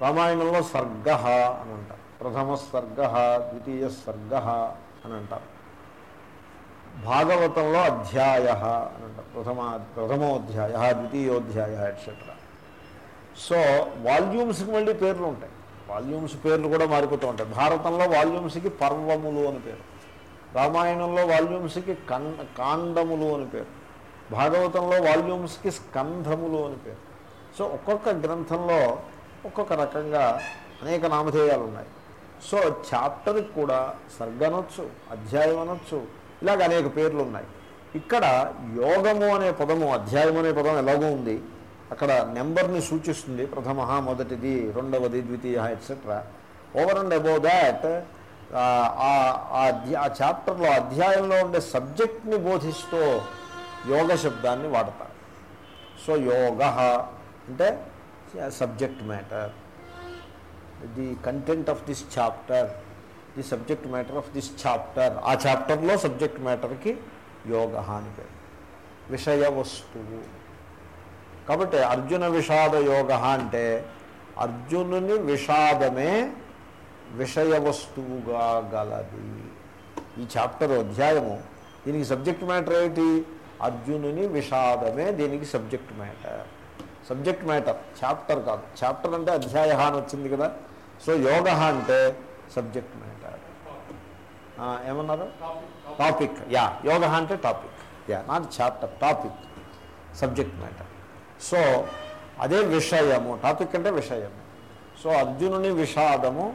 రామాయణంలో సర్గ అని అంటారు. ప్రథమ సర్గ ద్వితీయ సర్గ అని అంటారు. భాగవతంలో అధ్యాయ అని అంటారు. ప్రథమ ప్రథమోధ్యాయ ద్వితీయోధ్యాయ ఎట్సెట్రా సో వాల్యూమ్స్కి మళ్ళీ పేర్లు ఉంటాయి. వాల్యూమ్స్ పేర్లు కూడా మారిపోతూ ఉంటాయి. భారతంలో వాల్యూమ్స్కి పర్వములు అని పేరు. రామాయణంలో వాల్యూమ్స్కి కన్ కాండములు అని పేరు. భాగవతంలో వాల్యూమ్స్కి స్కంధములు అని పేరు. సో ఒక్కొక్క గ్రంథంలో ఒక్కొక్క రకంగా అనేక నామధేయాలు ఉన్నాయి సో చాప్టర్కి కూడా సర్గ అనొచ్చు అధ్యాయం అనొచ్చు ఇలాగ అనేక పేర్లు ఉన్నాయి ఇక్కడ యోగము అనే పదము అధ్యాయం అనే పదం ఎలాగో ఉంది అక్కడ నెంబర్ని సూచిస్తుంది ప్రథమ మొదటిది రెండవది ద్వితీయ etcetera over and above that ఆ చాప్టర్లో అధ్యాయంలో ఉండే సబ్జెక్ట్ని బోధిస్తూ యోగ శబ్దాన్ని వాడతారు. సో యోగ అంటే subject matter the content of this chapter the subject matter of this chapter ఆ చాప్టర్లో సబ్జెక్ట్ మ్యాటర్కి యోగ అని పేరు విషయ వస్తువు. కాబట్టి అర్జున విషాద యోగ అంటే అర్జునుని విషాదమే విషయ వస్తువుగా గలది. ఈ చాప్టర్ అధ్యాయము. దీనికి సబ్జెక్ట్ మ్యాటర్ ఏమిటి అర్జునుని విషాదమే దీనికి subject matter subject matter chapter కాదు. చాప్టర్ అంటే అధ్యాయ అని వచ్చింది కదా. సో యోగ అంటే సబ్జెక్ట్ మ్యాటర్. ఏమన్నారు? టాపిక్ యా యోగ అంటే topic yeah not chapter topic subject matter. So అదే విషయము టాపిక్ అంటే విషయము. సో అర్జునుని విషాదము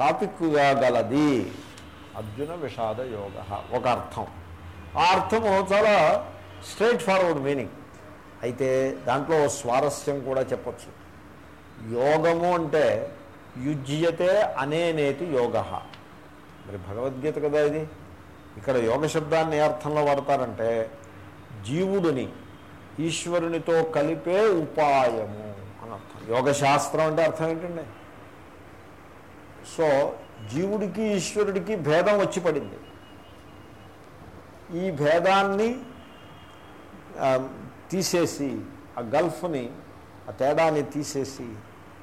టాపిక్గా గలది. అర్జున విషాద యోగ. ఒక అర్థం. ఆ అర్థము చాలా స్ట్రైట్ ఫార్వర్డ్ మీనింగ్ అయితే దాంట్లో స్వారస్యం కూడా చెప్పచ్చు. యోగము అంటే యుజ్యతే అనేనేతి యోగ. మరి భగవద్గీత కదా ఇది. ఇక్కడ యోగ శబ్దాన్ని ఏ అర్థంలో వాడతారంటే జీవుడిని ఈశ్వరునితో కలిపే ఉపాయము అని అర్థం. యోగశాస్త్రం అంటే అర్థం ఏంటండి? సో జీవుడికి ఈశ్వరుడికి భేదం వచ్చి పడింది. ఈ భేదాన్ని తీసేసి ఆ గల్ఫ్ని ఆ తేడాన్ని తీసేసి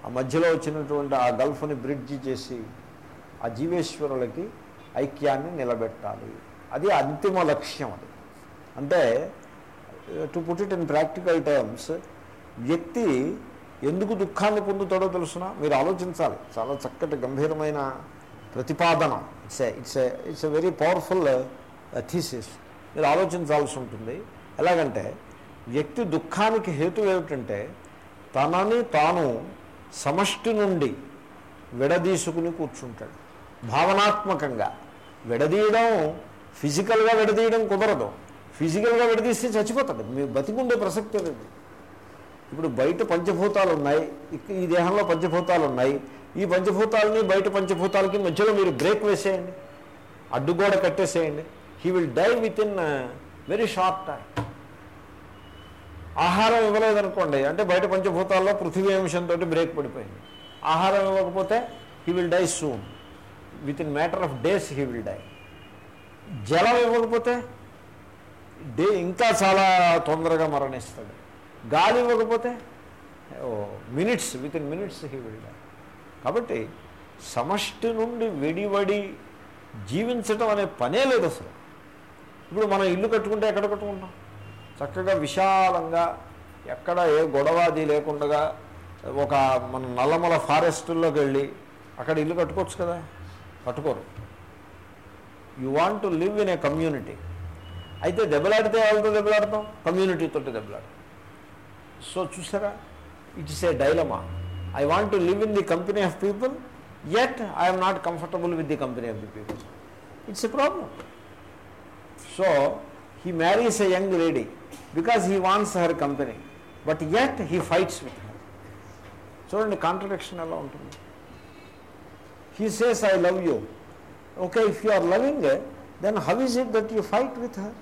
ఆ మధ్యలో వచ్చినటువంటి ఆ గల్ఫ్ని బ్రిడ్జ్ చేసి ఆ జీవేశ్వరులకి ఐక్యాన్ని నిలబెట్టాలి. అది అంతిమ లక్ష్యం అది. అంటే to put it in practical terms వ్యక్తి ఎందుకు దుఃఖాన్ని పొందుతాడో తెలుసునా? మీరు ఆలోచించాలి. చాలా చక్కటి గంభీరమైన ప్రతిపాదన. It's it's it's a very powerful thesis మీరు ఆలోచించాల్సి ఉంటుంది. ఎలాగంటే వ్యక్తి దుఃఖానికి హేతు ఏమిటంటే తనని తాను సమష్టి నుండి విడదీసుకుని కూర్చుంటాడు. భావనాత్మకంగా విడదీయడం ఫిజికల్గా విడదీయడం కుదరదు. ఫిజికల్గా విడదీస్తే చచ్చిపోతాడు. మీరు బతికుండే ప్రసక్తి లేదు. ఇప్పుడు బయట పంచభూతాలు ఉన్నాయి. ఈ దేహంలో పంచభూతాలు ఉన్నాయి. ఈ పంచభూతాలని బయట పంచభూతాలకి మధ్యలో మీరు బ్రేక్ వేసేయండి. అడ్డుగోడ కట్టేసేయండి. He will die within very short time ఆహారం ఇవ్వలేదనుకోండి అంటే బయట పంచభూతాల్లో పృథివీ అంశంతో బ్రేక్ పడిపోయింది. ఆహారం ఇవ్వకపోతే he will die soon within matter of days he will die జలం ఇవ్వకపోతే డే ఇంకా చాలా తొందరగా మరణిస్తాడు. గాలి ఇవ్వకపోతే ఓ minutes within minutes he will die కాబట్టి సమష్టి నుండి వెడివడి జీవించటం అనే పనే లేదు అసలు. ఇప్పుడు మనం ఇల్లు కట్టుకుంటే ఎక్కడ కట్టుకుంటాం? చక్కగా విశాలంగా ఎక్కడ ఏ గొడవాది లేకుండా ఒక మన నల్లమల ఫారెస్టుల్లోకి వెళ్ళి అక్కడ ఇల్లు కట్టుకోవచ్చు కదా? కట్టుకోరు. You want to live in a community అయితే దెబ్బలాడితే వాళ్ళతో దెబ్బలాడతాం? కమ్యూనిటీతో దెబ్బలాడతాం. సో చూసారా? It's a dilemma I want to live in the company of people yet I'm not comfortable with the company of the people it's a problem so he marries a young lady because he wants her company but yet he fights with her చూడండి contradiction ఎలా ఉంటుంది? He says I love you okay if you are loving then how is it that you fight with her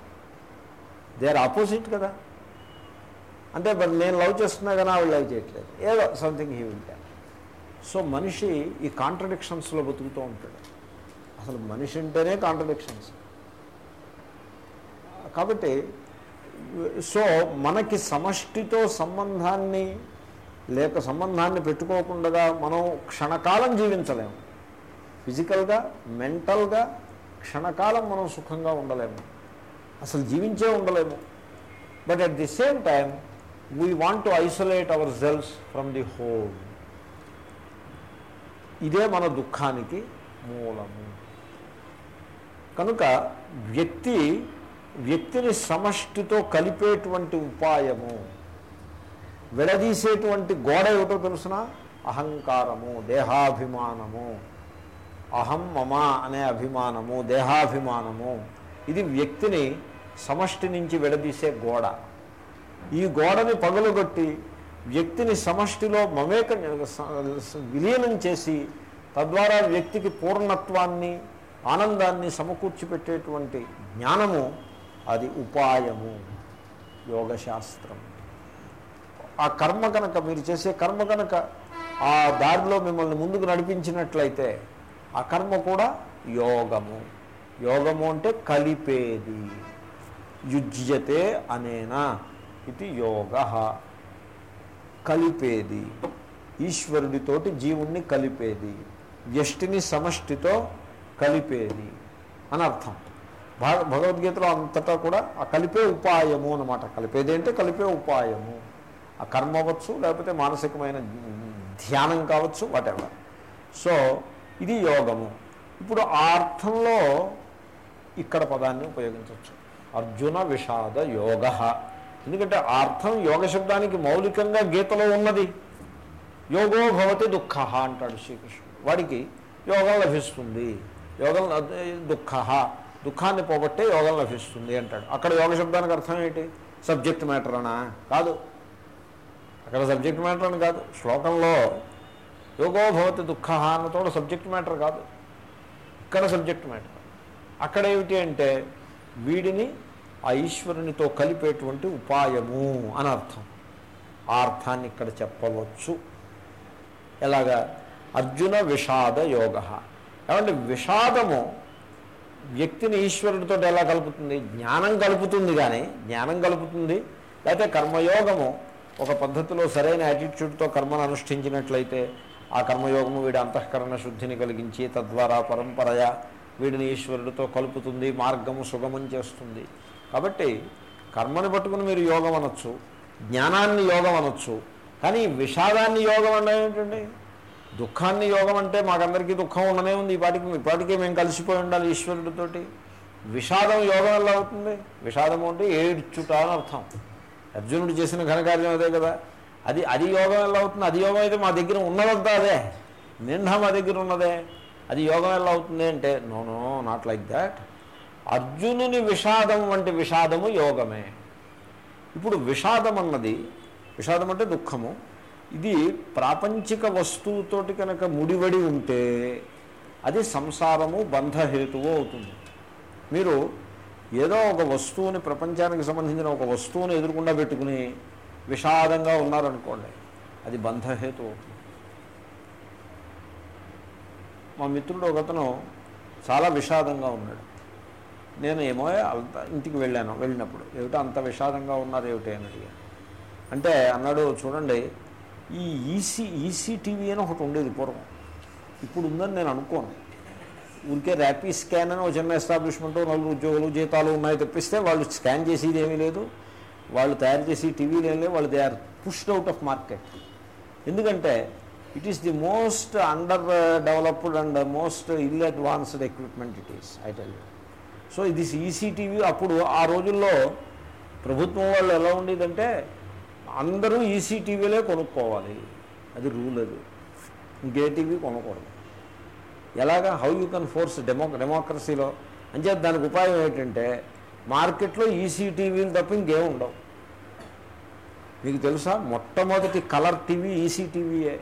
they are opposite కదా. అంటే మరి నేను love చేస్తున్నా కానీ ఆవిడ లవ్ చేయట్లేదు. ఏదో something he will tell so మనిషి ఈ కాంట్రడిక్షన్స్లో బతుకుతూ ఉంటాడు. అసలు మనిషి అంటేనే కాంట్రడిక్షన్స్ కాబట్టి సో మనకి సమష్టితో సంబంధాన్ని లేక సంబంధాన్ని పెట్టుకోకుండా మనం క్షణకాలం జీవించలేము. ఫిజికల్గా మెంటల్గా క్షణకాలం మనం సుఖంగా ఉండలేము. అసలు జీవించే ఉండలేము. But at the same time we want to isolate ourselves from the home. ఇదే మన దుఃఖానికి మూలము. కనుక వ్యక్తి వ్యక్తిని సమష్టితో కలిపేటువంటి ఉపాయము విడదీసేటువంటి గోడ ఏమిటో తెలుసిన? అహంకారము దేహాభిమానము. అహం మమ అనే అభిమానము దేహాభిమానము. ఇది వ్యక్తిని సమష్టి నుంచి విడదీసే గోడ. ఈ గోడని పగలుగొట్టి వ్యక్తిని సమష్టిలో మమేక విలీనం చేసి తద్వారా వ్యక్తికి పూర్ణత్వాన్ని ఆనందాన్ని సమకూర్చిపెట్టేటువంటి జ్ఞానము అది ఉపాయము యోగశాస్త్రం. ఆ కర్మ కనుక మీరు చేసే కర్మ కనుక ఆ దారిలో మిమ్మల్ని ముందుకు నడిపించినట్లయితే ఆ కర్మ కూడా యోగము. యోగము అంటే కలిపేది. యుజ్యతే అనేనా ఇది యోగ. కలిపేది. ఈశ్వరుడితోటి జీవుణ్ణి కలిపేది. వ్యష్టిని సమష్టితో కలిపేది. అని అర్థం. భగవద్గీతలో అంతటా కూడా ఆ కలిపే ఉపాయము అనమాట కలిపేది అంటే కలిపే ఉపాయము. ఆ కర్మ అవ్వచ్చు లేకపోతే మానసికమైన ధ్యానం కావచ్చు వాటెవర్ సో ఇది యోగము. ఇప్పుడు ఆ అర్థంలో ఇక్కడ పదాన్ని ఉపయోగించవచ్చు. అర్జున విషాద యోగ. ఎందుకంటే ఆ అర్థం యోగ శబ్దానికి మౌలికంగా గీతలో ఉన్నది. యోగో భవతి దుఃఖ అంటాడు శ్రీకృష్ణుడు. వాడికి యోగం లభిస్తుంది. యోగం దుఃఖ. దుఃఖాన్ని పోగొట్టే యోగం లభిస్తుంది అంటాడు. అక్కడ యోగ శబ్దానికి అర్థం ఏంటి? సబ్జెక్ట్ మ్యాటర్ అనా? కాదు. అక్కడ సబ్జెక్ట్ మ్యాటర్ అని కాదు. శ్లోకంలో యోగో భవతి దుఃఖ అన్నతోడు సబ్జెక్ట్ మ్యాటర్ కాదు. ఇక్కడ సబ్జెక్ట్ మ్యాటర్ అక్కడ ఏమిటి అంటే వీడిని ఆ ఈశ్వరునితో కలిపేటువంటి ఉపాయము అని అర్థం. ఆ అర్థాన్ని ఇక్కడ చెప్పవచ్చు. ఎలాగా? అర్జున విషాద యోగ. ఏమంటే విషాదము వ్యక్తిని ఈశ్వరుడితో ఎలా కలుపుతుంది? జ్ఞానం కలుపుతుంది కానీ జ్ఞానం కలుపుతుంది. లేకపోతే కర్మయోగము ఒక పద్ధతిలో సరైన యాటిట్యూడ్తో కర్మను అనుష్ఠించినట్లయితే ఆ కర్మయోగము వీడి అంతఃకరణ శుద్ధిని కలిగించి తద్వారా పరంపరయ వీడిని ఈశ్వరుడితో కలుపుతుంది మార్గము సుగమం చేస్తుంది. కాబట్టి కర్మని పట్టుకుని మీరు యోగం అనొచ్చు జ్ఞానాన్ని యోగం అనొచ్చు కానీ విషాదాన్ని యోగం అంటే ఏంటండి? దుఃఖాన్ని యోగం అంటే మాకందరికీ దుఃఖం ఉండనే ఉంది. ఈ పాటికి ఈ పాటికి మేము కలిసిపోయి ఉండాలి ఈశ్వరుడితోటి. విషాదం యోగం ఎలా అవుతుంది? విషాదం అంటే ఏడ్చుట అని అర్థం. అర్జునుడు చేసిన ఘనకార్యం అదే కదా. అది అది యోగం ఎలా అవుతుంది? అది యోగం అయితే మా దగ్గర ఉన్నదంతా అదే. నిండా మా దగ్గర ఉన్నదే. అది యోగం ఎలా అవుతుంది అంటే no no not like that అర్జునుని విషాదం వంటి విషాదము యోగమే. ఇప్పుడు విషాదం అన్నది విషాదం అంటే దుఃఖము. ఇది ప్రాపంచిక వస్తువుతోటి కనుక ముడివడి ఉంటే అది సంసారము బంధహేతువు అవుతుంది. మీరు ఏదో ఒక వస్తువుని ప్రపంచానికి సంబంధించిన ఒక వస్తువుని ఎదురుకుండా పెట్టుకుని విషాదంగా ఉన్నారనుకోండి అది బంధహేతు అవుతుంది. మా మిత్రుడు ఒకతను చాలా విషాదంగా ఉన్నాడు. నేను ఏమో అంత ఇంటికి వెళ్ళాను వెళ్ళినప్పుడు. ఏమిటో అంత విషాదంగా ఉన్నారు ఏమిటి అని అడిగాను. అంటే అన్నాడు చూడండి ఈ ఈసీ ఈసీటీవీ అని ఒకటి ఉండేది పూర్వం. ఇప్పుడు ఉందని నేను అనుకోను. ఊరికే ర్యాపీ స్కాన్ అని ఒక చిన్న ఎస్టాబ్లిష్మెంట్ నలుగురు ఉద్యోగులు జీతాలు ఉన్నాయి తెప్పిస్తే వాళ్ళు స్కాన్ చేసేది ఏమీ లేదు. వాళ్ళు తయారు చేసి టీవీలు ఏం లేవు వాళ్ళు they are pushed out of market. ఎందుకంటే it is the most under developed and most ill advanced equipment it is I tell you. So ఇది ఈసీటీవీ అప్పుడు ఆ రోజుల్లో ప్రభుత్వం వాళ్ళు ఎలా ఉండేదంటే అందరూ ఈసీటీవీలే కొనుక్కోవాలి. అది రూల్ అది. ఇంకే టీవీ కొనకూడదు. ఎలాగా? How you can force demo డెమోక్రసీలో అంచేత దానికి ఉపాయం ఏంటంటే మార్కెట్లో ఈసీటీవీలు తప్ప ఇంకేం ఉండవు. మీకు తెలుసా? మొట్టమొదటి కలర్ టీవీ ఈసీటీవీయే.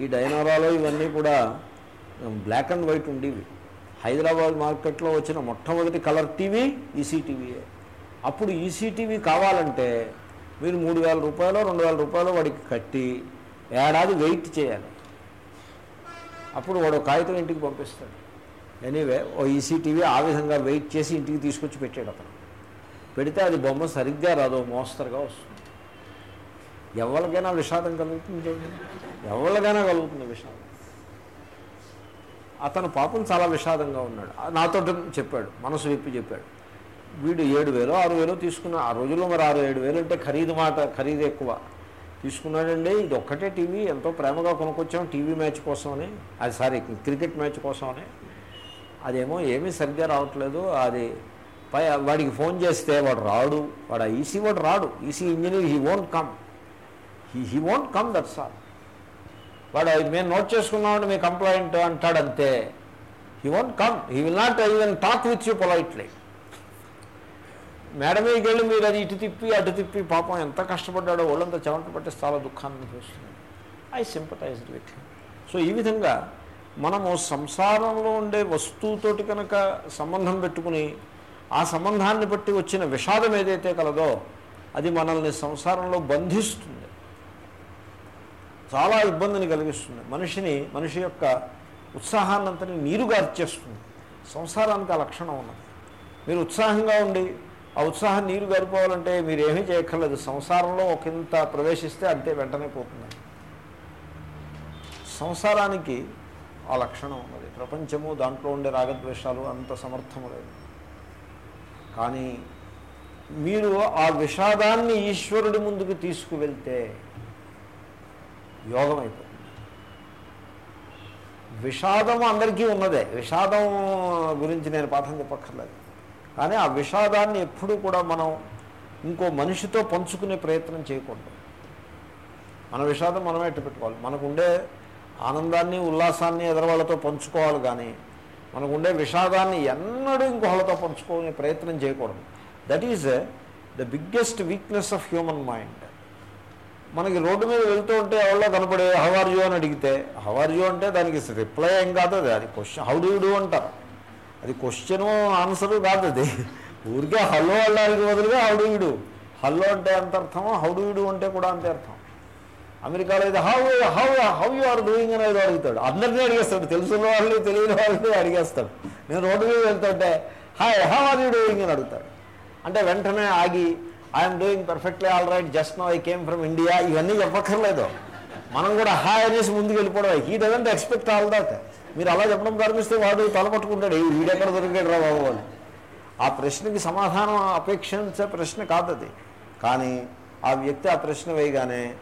ఈ డైనోరాలో ఇవన్నీ కూడా బ్లాక్ అండ్ వైట్ ఉండేవి. హైదరాబాద్ మార్కెట్లో వచ్చిన మొట్టమొదటి కలర్ టీవీ ఈసీటీవీయే. అప్పుడు ఈసీటీవీ కావాలంటే మీరు మూడు వేల రూపాయలు రెండు వేల రూపాయలు వాడికి కట్టి ఏడాది వెయిట్ చేయాలి. అప్పుడు వాడు కాగితం ఇంటికి పంపిస్తాడు. ఎనీవే ఓ ఈసీటీవీ ఆ విధంగా వెయిట్ చేసి ఇంటికి తీసుకొచ్చి పెట్టాడు అతను. పెడితే అది బొమ్మ సరిగ్గా రాదు మోస్తరుగా వస్తుంది. ఎవరికైనా విషాదం కలుగుతుంది ఎవరికైనా కలుగుతుంది విషాదం. అతను పాపం చాలా విషాదంగా ఉన్నాడు. నాతో చెప్పాడు మనసు విప్పి చెప్పాడు. వీడు ఏడు వేలు ఆరు వేలు తీసుకున్న ఆ రోజుల్లో మరి ఆరు ఏడు వేలు అంటే ఖరీదు మాట ఖరీదు ఎక్కువ. తీసుకున్నాడండి ఇది ఒక్కటే టీవీ ఎంతో ప్రేమగా కొనుక్కొచ్చాం టీవీ మ్యాచ్ కోసమని. అది సారీ క్రికెట్ మ్యాచ్ కోసమని. అదేమో ఏమీ సరిగ్గా రావట్లేదు అది పై వాడికి ఫోన్ చేస్తే వాడు రాడు వాడు ఈసీ వాడు రాడు EC engineer he won't come he he won't come that sir వాడు మేము నోట్ చేసుకున్నామంటే మీ complaint అంటాడంతే. He won't come he will not even talk with you politely మేడ మీదకి వెళ్ళి మీరు అది ఇటు తిప్పి అటు తిప్పి పాపం ఎంత కష్టపడ్డాడో ఒళ్ళంతా చెమట పట్టి చాలా దుఃఖాన్ని చూస్తుంది ఐ సింపటైజ్డ్ విత్ సో ఈ విధంగా మనము సంసారంలో ఉండే వస్తువుతోటి కనుక సంబంధం పెట్టుకుని ఆ సంబంధాన్ని బట్టి వచ్చిన విషాదం ఏదైతే కలదో అది మనల్ని సంసారంలో బంధిస్తుంది. చాలా ఇబ్బందిని కలిగిస్తుంది. మనిషిని మనిషి యొక్క ఉత్సాహాన్నంతని నీరుగార్చేస్తుంది. సంసారానికి ఆ లక్షణం ఉన్నది. మీరు ఉత్సాహంగా ఉండి ఆ ఉత్సాహం నీరు గడిపోవాలంటే మీరు ఏమీ చేయక్కర్లేదు. సంసారంలో ఒకంత ప్రవేశిస్తే అంతే వెంటనే పోతుంది సంసారానికి ఆ లక్షణం ఉన్నది. ప్రపంచము దాంట్లో ఉండే రాగద్వేషాలు అంత సమర్థము లేదు. కానీ మీరు ఆ విషాదాన్ని ఈశ్వరుడి ముందుకు తీసుకువెళ్తే యోగం అయిపోతుంది. విషాదం అందరికీ ఉన్నదే. విషాదం గురించి నేను పాఠం చెప్పక్కర్లేదు. కానీ ఆ విషాదాన్ని ఎప్పుడూ కూడా మనం ఇంకో మనిషితో పంచుకునే ప్రయత్నం చేయకూడదు. మన విషాదం మనమే ఎట్టు పెట్టుకోవాలి మనకుండే ఆనందాన్ని ఉల్లాసాన్ని ఎదరవాళ్ళతో పంచుకోవాలి కానీ మనకుండే విషాదాన్ని ఎన్నడూ ఇంకోళ్ళతో పంచుకునే ప్రయత్నం చేయకూడదు. That is the biggest weakness of human mind మనకి రోడ్డు మీద వెళ్తూ ఉంటే ఎవరో కనపడే హవర్ అని అడిగితే హవర్ అంటే దానికి రిప్లై ఏం కాదు దాని అది క్వశ్చన్. How do do? అంటారు. అది క్వశ్చను ఆన్సరు కాదు అది. ఊరికే హలో అల్లాడికి బదులుగా హౌ హలో అంటే ఎంత అర్థమో హౌ అంటే కూడా అంతే అర్థం. అమెరికాలో అయితే how how how you are doing అనేది అడుగుతాడు. అందరినీ అడిగేస్తాడు. తెలుసున్న వాళ్ళని తెలియని వాళ్ళని అడిగేస్తాడు. నేను రోడ్డు మీద వెళ్తుంటే hi how are you doing అని అడుగుతాడు. అంటే వెంటనే ఆగి I'm doing perfectly all right just no I came from India ఇవన్నీ చెప్పక్కర్లేదు మనం కూడా హాయ్ అనేసి ముందుకు వెళ్ళిపోవడం he doesn't expect all that మీరు అలా చెప్పడం ప్రారంభిస్తే వాడు తలపట్టుకుంటాడు "ఈ వీడెక్కడ దొరికాడు రా బాబు అని. ఆ ప్రశ్నకి సమాధానం అపేక్షించే ప్రశ్న కాదు అది. కానీ ఆ వ్యక్తి ఆ ప్రశ్న వేయగానే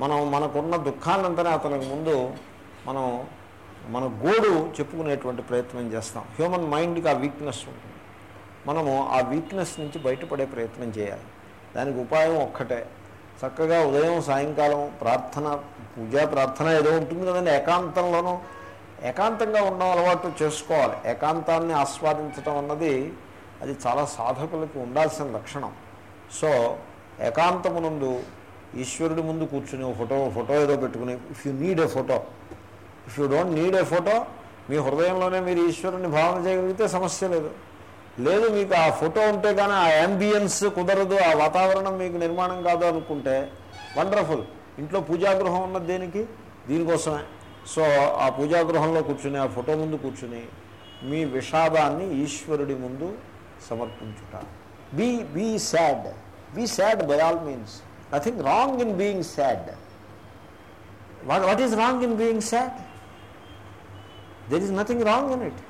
మనం మనకున్న దుఃఖాన్నంతనే అతనికి ముందు మనం మన గోడు చెప్పుకునేటువంటి ప్రయత్నం చేస్తాం. హ్యూమన్ మైండ్కి ఆ వీక్నెస్ ఉంటుంది. మనము ఆ వీక్నెస్ నుంచి బయటపడే ప్రయత్నం చేయాలి. దానికి ఉపాయం ఒక్కటే. చక్కగా ఉదయం సాయంకాలం ప్రార్థన పూజా ప్రార్థన ఏదో ఉంటుంది కదండి ఏకాంతంలోనూ ఏకాంతంగా ఉండడం అలవాటు చేసుకోవాలి. ఏకాంతాన్ని ఆస్వాదించటం అన్నది అది చాలా సాధకులకి ఉండాల్సిన లక్షణం. సో ఏకాంతమునందు ఈశ్వరుడి ముందు కూర్చుని ఫోటో ఫోటో ఏదో పెట్టుకుని if you need a photo if you don't need a photo మీ హృదయంలోనే మీరు ఈశ్వరుని భావన చేయగలిగితే సమస్య లేదు. లేదు మీకు ఆ ఫోటో ఉంటే కానీ ఆ అంబియన్స్ కుదరదు ఆ వాతావరణం మీకు నిర్మాణం కాదు అనుకుంటే వండర్ఫుల్. ఇంట్లో పూజాగృహం ఉన్నది దేనికి? దీనికోసమే. సో ఆ పూజాగృహంలో కూర్చుని ఆ ఫోటో ముందు కూర్చుని మీ విషాదాన్ని ఈశ్వరుడి ముందు సమర్పించుట. Be be sad be sad by all means nothing wrong in being sad what what is wrong in being sad there is nothing wrong in it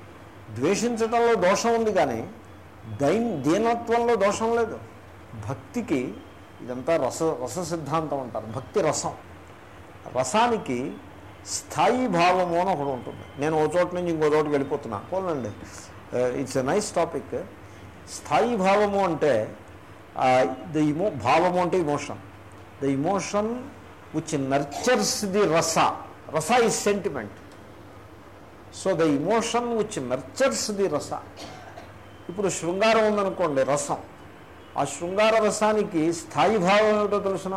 ద్వేషించటంలో దోషం ఉంది కానీ దైన్ దీనత్వంలో దోషం లేదు. భక్తికి ఇదంతా రస రస సిద్ధాంతం అంటారు. భక్తి రసం. రసానికి స్థాయి భావము అని ఒకటి ఉంటుంది. నేను ఓ చోట నుంచి ఇంకో చోటుకి వెళ్ళిపోతున్నా. పోలండి ఇట్స్ ఎ నైస్ టాపిక్ స్థాయి భావము అంటే uh, ద ఇమో భావము అంటే emotion the emotion which nurtures the rasa rasa is sentiment so the emotion which nurtures the rasa ఇప్పుడు శృంగారం ఉందనుకోండి రసం. ఆ శృంగార రసానికి స్థాయి భావం ఏమిటో తెలుసిన?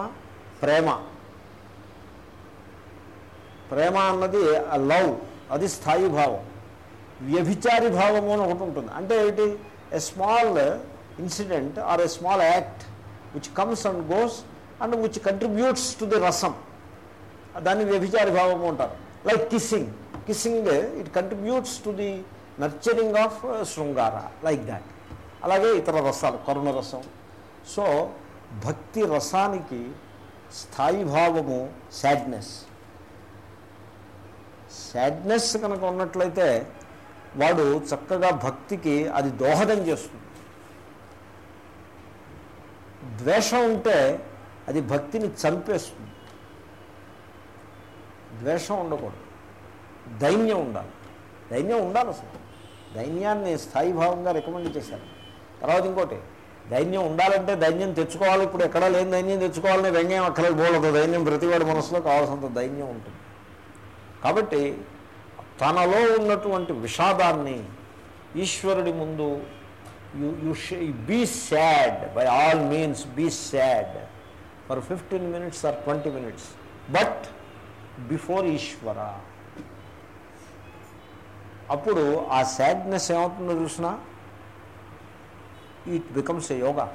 ప్రేమ. ప్రేమ అన్నది లవ్ అది స్థాయి భావం. వ్యభిచారి భావము అని ఒకటి ఉంటుంది. అంటే ఏంటి? A small incident or a small act which comes and goes and which contributes to the రసం దాన్ని వ్యభిచారి భావము అంటారు. Like kissing kissing it contributes to the nurturing of shringara. Like that అలాగే ఇతర రసాలు కరుణ రసం. సో భక్తి రసానికి స్థాయి భావము సాడ్నెస్ సాడ్నెస్ కనుక ఉన్నట్లయితే వాడు చక్కగా భక్తికి అది దోహదం చేస్తుంది. ద్వేషం ఉంటే అది భక్తిని చంపేస్తుంది. ద్వేషం ఉండకూడదు. దైన్యం ఉండాలి. దైన్యం ఉండాలి అసలు. దైన్యాన్ని స్థాయిభావంగా రికమెండ్ చేశారు. తర్వాత ఇంకోటి దైన్యం ఉండాలంటే దైన్యం తెచ్చుకోవాలి. ఇప్పుడు ఎక్కడా లేని దైన్యం తెచ్చుకోవాలని వ్యంగ్యం అక్కడికి పోలేదు దైన్యం ప్రతివాడి మనసులో కావాల్సినంత దైన్యం ఉంటుంది. కాబట్టి తనలో ఉన్నటువంటి విషాదాన్ని ఈశ్వరుడి ముందు you you be sad by all means be sad for fifteen minutes or twenty minutes but before Ishwara అప్పుడు ఆ శాడ్నెస్ ఏమవుతుందో చూసినా? It becomes a yoga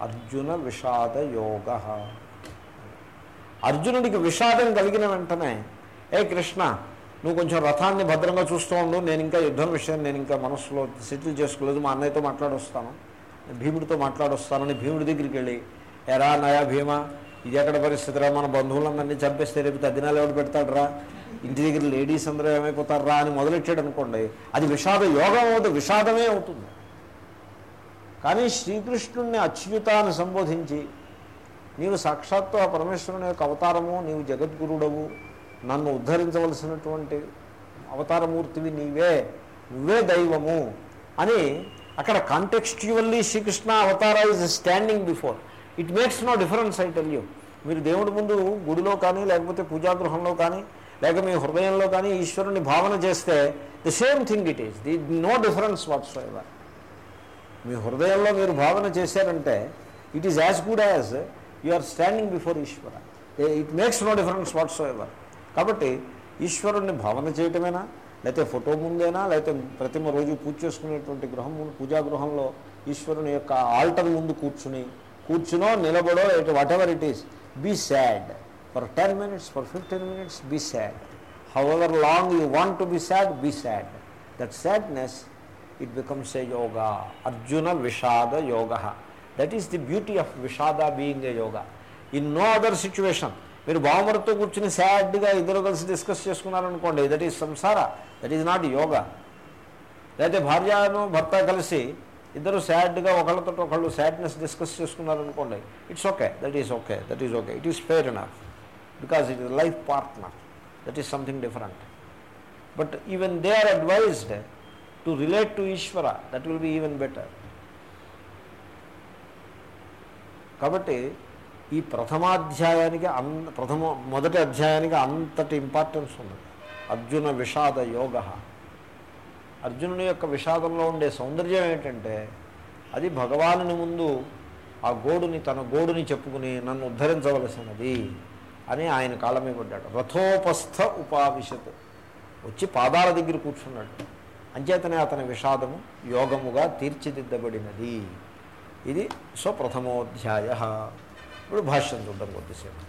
Arjuna Vishada Yoga అర్జునుడికి విషాదం కలిగిన వెంటనే ఏ కృష్ణ నువ్వు కొంచెం రథాన్ని భద్రంగా చూస్తూ ఉండు నేను ఇంకా యుద్ధం విషయం నేను ఇంకా మనసులో సెటిల్ చేసుకోలేదు మా అన్నయ్యతో మాట్లాడొస్తాను భీముడితో మాట్లాడొస్తానని భీముడి దగ్గరికి వెళ్ళి ఎరా నయా భీమా ఇది ఎక్కడ పరిస్థితిరా? మన బంధువులందరినీ చంపేస్తే రేపు తద్దినాలు ఎవరు పెడతాడరా? ఇంటి దగ్గర లేడీస్ అందరూ ఏమైపోతారా అని మొదలెట్టాడు అనుకోండి అది విషాద యోగం అవుతుంది విషాదమే అవుతుంది. కానీ శ్రీకృష్ణుణ్ణి అచ్యుతాన్ని సంబోధించి నీవు సాక్షాత్తు ఆ పరమేశ్వరుని యొక్క అవతారము నీవు జగద్గురుడవు. నన్ను ఉద్ధరించవలసినటువంటి అవతారమూర్తివి నీవే. నువ్వే దైవము. అని అక్కడ contextually Sri Krishna avatara is standing before it makes no difference I tell you మీరు దేవుడి ముందు గుడిలో కానీ లేకపోతే పూజాగృహంలో కానీ లేక మీ హృదయంలో కానీ ఈశ్వరుని భావన చేస్తే the same thing it is the no difference whatsoever మీ హృదయంలో మీరు భావన చేశారంటే it is as good as you are standing before Ishwara it makes no difference whatsoever కాబట్టి ఈశ్వరుణ్ణి భావన చేయటమేనా లేకపోతే ఫోటో ముందేనా లేకపోతే ప్రతిమ రోజు పూజ చేసుకునేటువంటి గృహం పూజా గృహంలో ఈశ్వరుని యొక్క ఆల్టర్ ముందు కూర్చుని కూర్చునో నిలబడో whatever it is be sad for ten minutes for fifteen minutes be sad however long you want to be sad be sad that sadness it becomes a yoga Arjuna Vishada Yoga that is the beauty of vishada being a yoga in no other situation మీరు బావమరితో కూర్చుని సాడ్గా ఇద్దరు కలిసి discuss చేసుకున్నారనుకోండి that is samsara that is not yoga లేకపోతే భార్యను భర్త కలిసి ఇద్దరు సాడ్గా ఒకళ్ళతో ఒకళ్ళు sadness discuss చేసుకున్నారనుకోండి it's okay that is okay that is okay it is fair enough because it is life partner that is something different but even they are advised to relate to Ishwara that will be even better కాబట్టి ఈ ప్రథమాధ్యాయానికి అన్ ప్రథమ మొదటి అధ్యాయానికి అంతటి importance ఉంది. అర్జున విషాద యోగ. అర్జునుని యొక్క విషాదంలో ఉండే సౌందర్యం ఏంటంటే అది భగవానుని ముందు ఆ గోడుని తన గోడుని చెప్పుకుని నన్ను ఉద్ధరించవలసినది అని ఆయన కాలమే పడ్డాడు. రథోపస్థ ఉపావిశత్. వచ్చి పాదాల దగ్గర కూర్చున్నాడు. అంచేతనే అతని విషాదము యోగముగా తీర్చిదిద్దబడినది. ఇది సో ప్రథమోధ్యాయ ఇప్పుడు భాష్యం చూద్దాం కొద్దిసేపు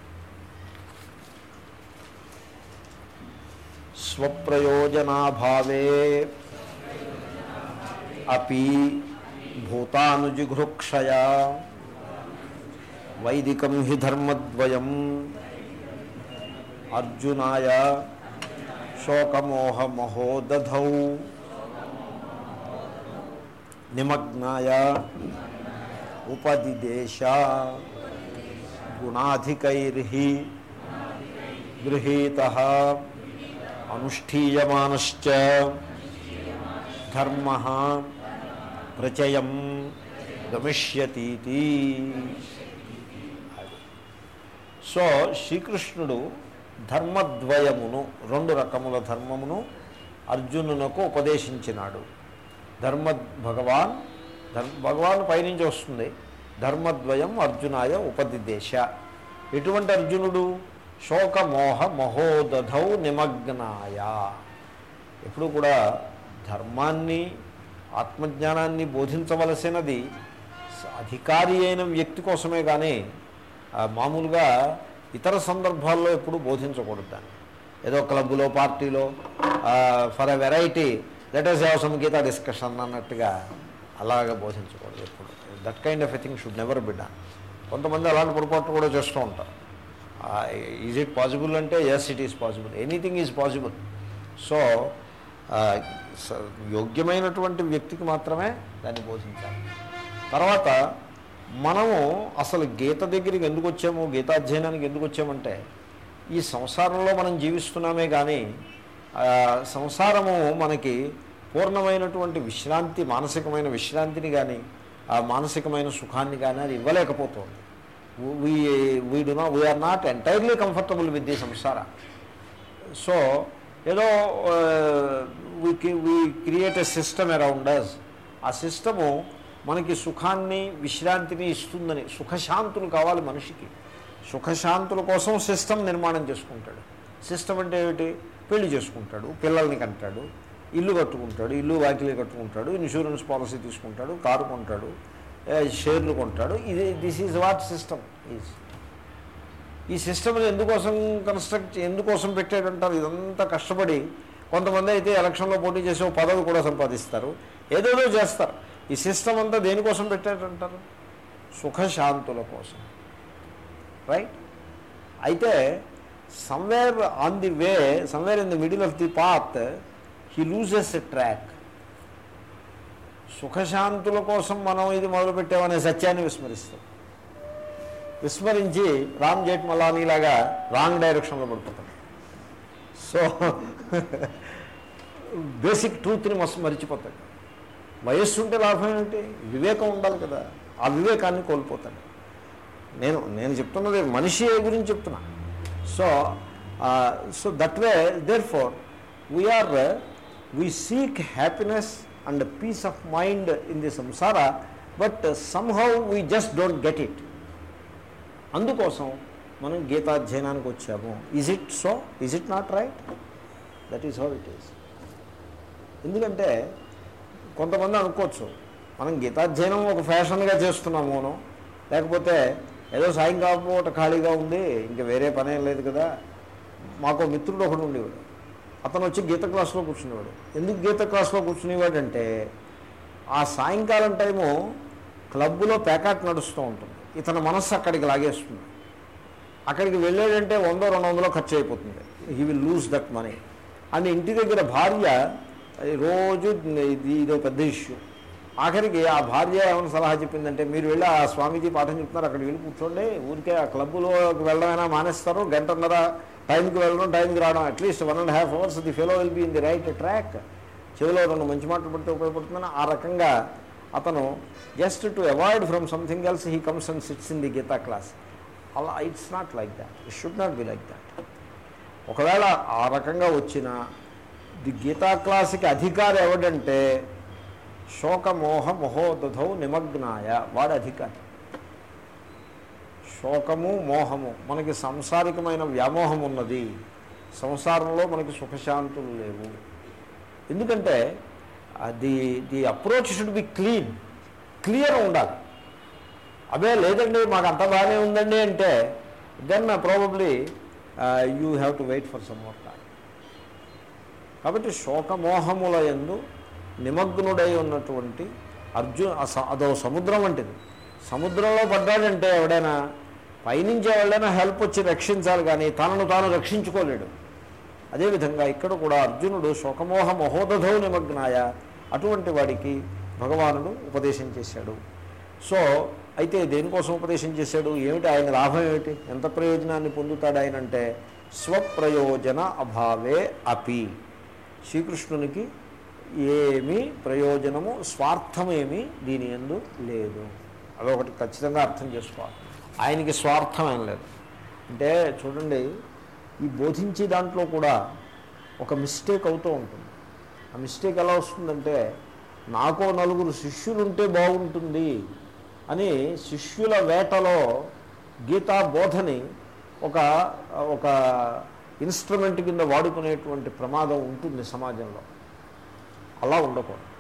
స్వప్రయోజనాభావే అపి భూతానుజిఘృక్షయ వైదికం హి ధర్మద్వయం అర్జునాయ శోకమోహమహో దధౌ నిమగ్నాయ ఉపదిదేశ గుణాధికైర్హి గృహీత అనుష్ఠీయమానశ్చ ధర్మ ప్రచయం గమిష్యతీతి. సో శ్రీకృష్ణుడు ధర్మద్వయమును రెండు రకముల ధర్మమును అర్జునునకు ఉపదేశించినాడు. ధర్మ భగవాన్ ధర్మ భగవాన్ పైనుంచి వస్తుంది. ధర్మద్వయం అర్జునాయ ఉపదిదేశ. ఎటువంటి అర్జునుడు? శోకమోహ మహోదధౌ నిమగ్నాయ. ఎప్పుడు కూడా ధర్మాన్ని ఆత్మజ్ఞానాన్ని బోధించవలసినది అధికారి అయిన వ్యక్తి కోసమే కానీ మామూలుగా ఇతర సందర్భాల్లో ఎప్పుడు బోధించకూడదు దాన్ని. ఏదో క్లబ్లో పార్టీలో for a variety let us have some Gita discussion అన్నట్టుగా అలాగా బోధించకూడదు ఎప్పుడు. That kind of a thing should never be done కొంతమంది అలాంటి పొరపాట్లు కూడా చేస్తూ ఉంటారు. ఈజ్ ఇట్ పాసిబుల్ అంటే yes it is possible anything is possible so స- యోగ్యమైనటువంటి వ్యక్తికి మాత్రమే దాన్ని బోధించాలి. తర్వాత మనము అసలు గీత దగ్గరికి ఎందుకు వచ్చాము గీతాధ్యయనానికి ఎందుకు వచ్చామంటే ఈ సంసారంలో మనం జీవిస్తున్నామే కానీ సంసారము మనకి పూర్ణమైనటువంటి విశ్రాంతి మానసికమైన విశ్రాంతిని కానీ ఆ మానసికమైన సుఖాన్ని కానీ అది ఇవ్వలేకపోతుంది. We we do not we're not entirely comfortable with the samsara so ఏదో we we create a system around us ఆ సిస్టము మనకి సుఖాన్ని విశ్రాంతిని ఇస్తుందని సుఖశాంతులు కావాలి మనిషికి. సుఖశాంతుల కోసం సిస్టమ్ నిర్మాణం చేసుకుంటాడు. సిస్టమ్ అంటే ఏమిటి? పెళ్ళి చేసుకుంటాడు పిల్లల్ని కంటాడు ఇల్లు కట్టుకుంటాడు ఇల్లు వాకిలి కట్టుకుంటాడు ఇన్సూరెన్స్ పాలసీ తీసుకుంటాడు కారు కొంటాడు షేర్లు కొంటాడు. ఇది this is what system is ఈ సిస్టమ్ని ఎందుకోసం కన్స్ట్రక్ట్ ఎందుకోసం పెట్టాడంటారు? ఇదంతా కష్టపడి కొంతమంది అయితే ఎలక్షన్లో పోటీ చేసే ఓ పదవి కూడా సంపాదిస్తారు. ఏదేదో చేస్తారు. ఈ సిస్టమ్ అంతా దేనికోసం పెట్టాడంటారు? సుఖశాంతుల కోసం. రైట్ అయితే somewhere on the way somewhere in the middle of the path he loses a track సుఖశాంతుల కోసం మనం ఇది మొదలుపెట్టామనే సత్యాన్ని విస్మరిస్తాం. విస్మరించి రామ్ జేట్మలానీలాగా రాంగ్ డైరెక్షన్లో పడిపోతాం. సో బేసిక్ ట్రూత్ని మస్తు మరిచిపోతాడు వయస్సు ఉంటే లాభం ఏంటి? వివేకం ఉండాలి కదా. ఆ వివేకాన్ని కోల్పోతాడు నేను నేను చెప్తున్నది మనిషి గురించి చెప్తున్నా. So so that way therefore we're we seek happiness and peace of mind in the samsara but somehow we just don't get it అందుకోసం మనం గీతాధ్యయనానికి వచ్చాము. Is it so is it not right that is how it is ఎందుకంటే కొంతమంది అనుకోవచ్చు మనం గీతాధ్యయనం ఒక ఫ్యాషన్గా చేస్తున్నాము లేకపోతే ఏదో సాయంకాలం పూట ఖాళీగా ఉంది ఇంకా వేరే పనేం లేదు కదా. మాకు మిత్రుడు ఒకడు ఉండేవాడు. అతను వచ్చి గీత క్లాస్లో కూర్చునేవాడు. ఎందుకు గీత క్లాస్లో కూర్చునేవాడంటే ఆ సాయంకాలం టైము క్లబ్బులో ప్యాకాట్ నడుస్తూ ఉంటుంది. ఇతని మనస్సు అక్కడికి లాగేస్తుంది. అక్కడికి వెళ్ళాడంటే వందో రెండు వందలో ఖర్చు అయిపోతుంది he will lose that money and ఇంటి దగ్గర భార్య రోజు ఇది ఇదో పెద్ద ఇష్యూ ఆఖరికి ఆ భార్య ఏమైనా సలహా చెప్పిందంటే మీరు వెళ్ళి ఆ స్వామీజీ పాఠం చెప్తున్నారు అక్కడికి వెళ్ళి కూర్చోండి. ఊరికే ఆ క్లబ్లోకి వెళ్ళడమైనా మానేస్తారు. గంటన్నర టైంకి వెళ్ళడం టైంకి రావడం at least one and half hours the fellow will be in the right track చెవిలో రెండు మంచి మాటలు పడితే ఉపయోగపడుతుందని ఆ రకంగా అతను just to avoid from something else he comes and sits in the Gita class అలా it's not like that it should not be like that ఒకవేళ ఆ రకంగా వచ్చిన ది గీతా క్లాస్కి అధికారి ఎవడంటే శోకమోహ మహోదధౌ నిమగ్నాయ వాడు అధికారి. శోకము మోహము. మనకి సాంసారికమైన వ్యామోహం ఉన్నది. సంసారంలో మనకి సుఖశాంతులు లేవు. ఎందుకంటే the the approach should be clean. Clear ఉండాలి. అదే లేదండి మాకు అంత బాగానే ఉందండి అంటే then probably you have to wait for some more time కాబట్టి శోకమోహముల ఎందు నిమగ్నుడై ఉన్నటువంటి అర్జున్ అదో సముద్రం వంటిది. సముద్రంలో పడ్డాడంటే ఎవడైనా పైనుంచి ఎవరైనా హెల్ప్ వచ్చి రక్షించాలి కానీ తనను తాను రక్షించుకోలేడు. అదేవిధంగా ఇక్కడ కూడా అర్జునుడు శోకమోహ మహోదధో నిమగ్నాయ. అటువంటి వాడికి భగవానుడు ఉపదేశం చేశాడు. సో అయితే దేనికోసం ఉపదేశం చేశాడు? ఏమిటి ఆయన లాభం ఏమిటి? ఎంత ప్రయోజనాన్ని పొందుతాడు ఆయన అంటే స్వప్రయోజన అభావే అపి. శ్రీకృష్ణునికి ఏమీ ప్రయోజనము స్వార్థమేమీ దీని ఎందు లేదు. అదొకటి ఖచ్చితంగా అర్థం చేసుకోవాలి. ఆయనకి స్వార్థం ఏం లేదు. అంటే చూడండి ఈ బోధించే దాంట్లో కూడా ఒక మిస్టేక్ అవుతూ ఉంటుంది. ఆ మిస్టేక్ ఎలా వస్తుందంటే నాకో నలుగురు శిష్యులు ఉంటే బాగుంటుంది అని శిష్యుల వేటలో గీతా బోధని ఒక ఒక ఇన్స్ట్రుమెంట్ కింద వాడుకునేటువంటి ప్రమాదం ఉంటుంది సమాజంలో. అలా ఉండకూడదు.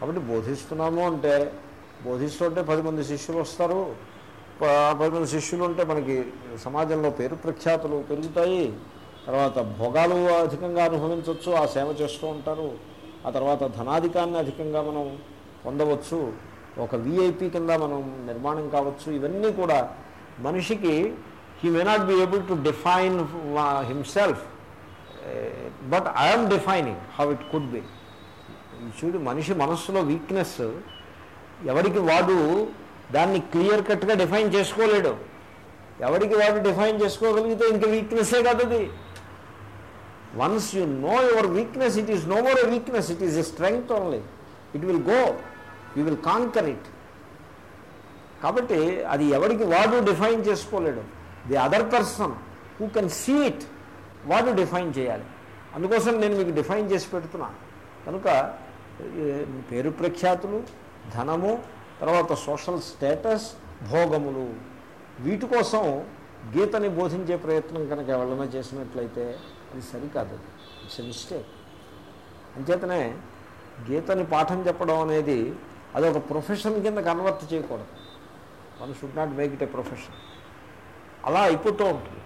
కాబట్టి బోధిస్తున్నాము అంటే బోధిస్తుంటే పది మంది శిష్యులు వస్తారు పది మంది శిష్యులు ఉంటే మనకి సమాజంలో పేరు ప్రఖ్యాతులు పెరుగుతాయి. తర్వాత భోగాలు అధికంగా అనుభవించవచ్చు ఆ సేవ చేస్తూ ఉంటారు. ఆ తర్వాత ధనాధికాన్ని అధికంగా మనం పొందవచ్చు. ఒక విఐపి కింద మనం నిర్మాణం కావచ్చు. ఇవన్నీ కూడా మనిషికి he may not be able to define himself but I'm defining how it could be చూడు మనిషి మనస్సులో వీక్నెస్ ఎవరికి వాడు దాన్ని క్లియర్ కట్గా డిఫైన్ చేసుకోలేడు. ఎవరికి వాడు డిఫైన్ చేసుకోగలిగితే ఇంక వీక్నెస్సే కాదు once you know your weakness it is no more a weakness it is a strength only it will go you will conquer it కాబట్టి అది ఎవరికి వాడు define చేసుకోలేడు. The other person who can see it వాడు define చేయాలి. అందుకోసం నేను మీకు define చేసి పెడుతున్నా. కనుక పేరు ప్రఖ్యాతులు ధనము తర్వాత సోషల్ స్టేటస్ భోగములు వీటి కోసం గీతని బోధించే ప్రయత్నం కనుక ఎవరైనా చేసినట్లయితే అది సరికాదు. ఇట్స్ ఎ మిస్టేక్ అంచేతనే గీతని పాఠం చెప్పడం అనేది అదొక ప్రొఫెషన్ కింద కన్వర్ట్ చేయకూడదు. One should not make it a profession అలా అయిపోతూ ఉంటుంది.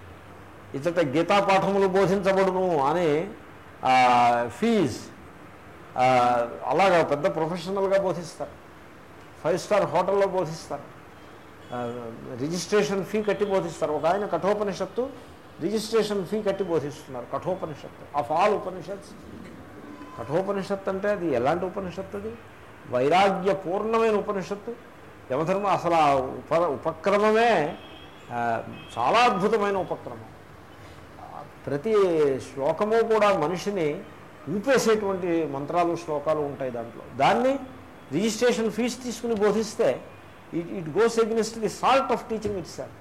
ఇతట గీతా పాఠములు బోధించబడును అని ఫీజ్ అలాగా పెద్ద ప్రొఫెషనల్గా బోధిస్తారు. ఫైవ్ స్టార్ హోటల్లో బోధిస్తారు. రిజిస్ట్రేషన్ ఫీ కట్టి బోధిస్తారు. ఒక ఆయన కఠోపనిషత్తు రిజిస్ట్రేషన్ ఫీ కట్టి బోధిస్తున్నారు. కఠోపనిషత్తు ఆఫ్ ఆల్ ఉపనిషత్స్. కఠోపనిషత్తు అంటే అది ఎలాంటి ఉపనిషత్తు అది? వైరాగ్య పూర్ణమైన ఉపనిషత్తు. యమధర్మ అసలు ఆ ఉప ఉపక్రమమే చాలా అద్భుతమైన ఉపక్రమం. ప్రతి శ్లోకము కూడా మనిషిని ఊపేసేటువంటి మంత్రాలు శ్లోకాలు ఉంటాయి దాంట్లో. దాన్ని రిజిస్ట్రేషన్ ఫీజు తీసుకుని బోధిస్తే it it goes against the salt of teaching it sell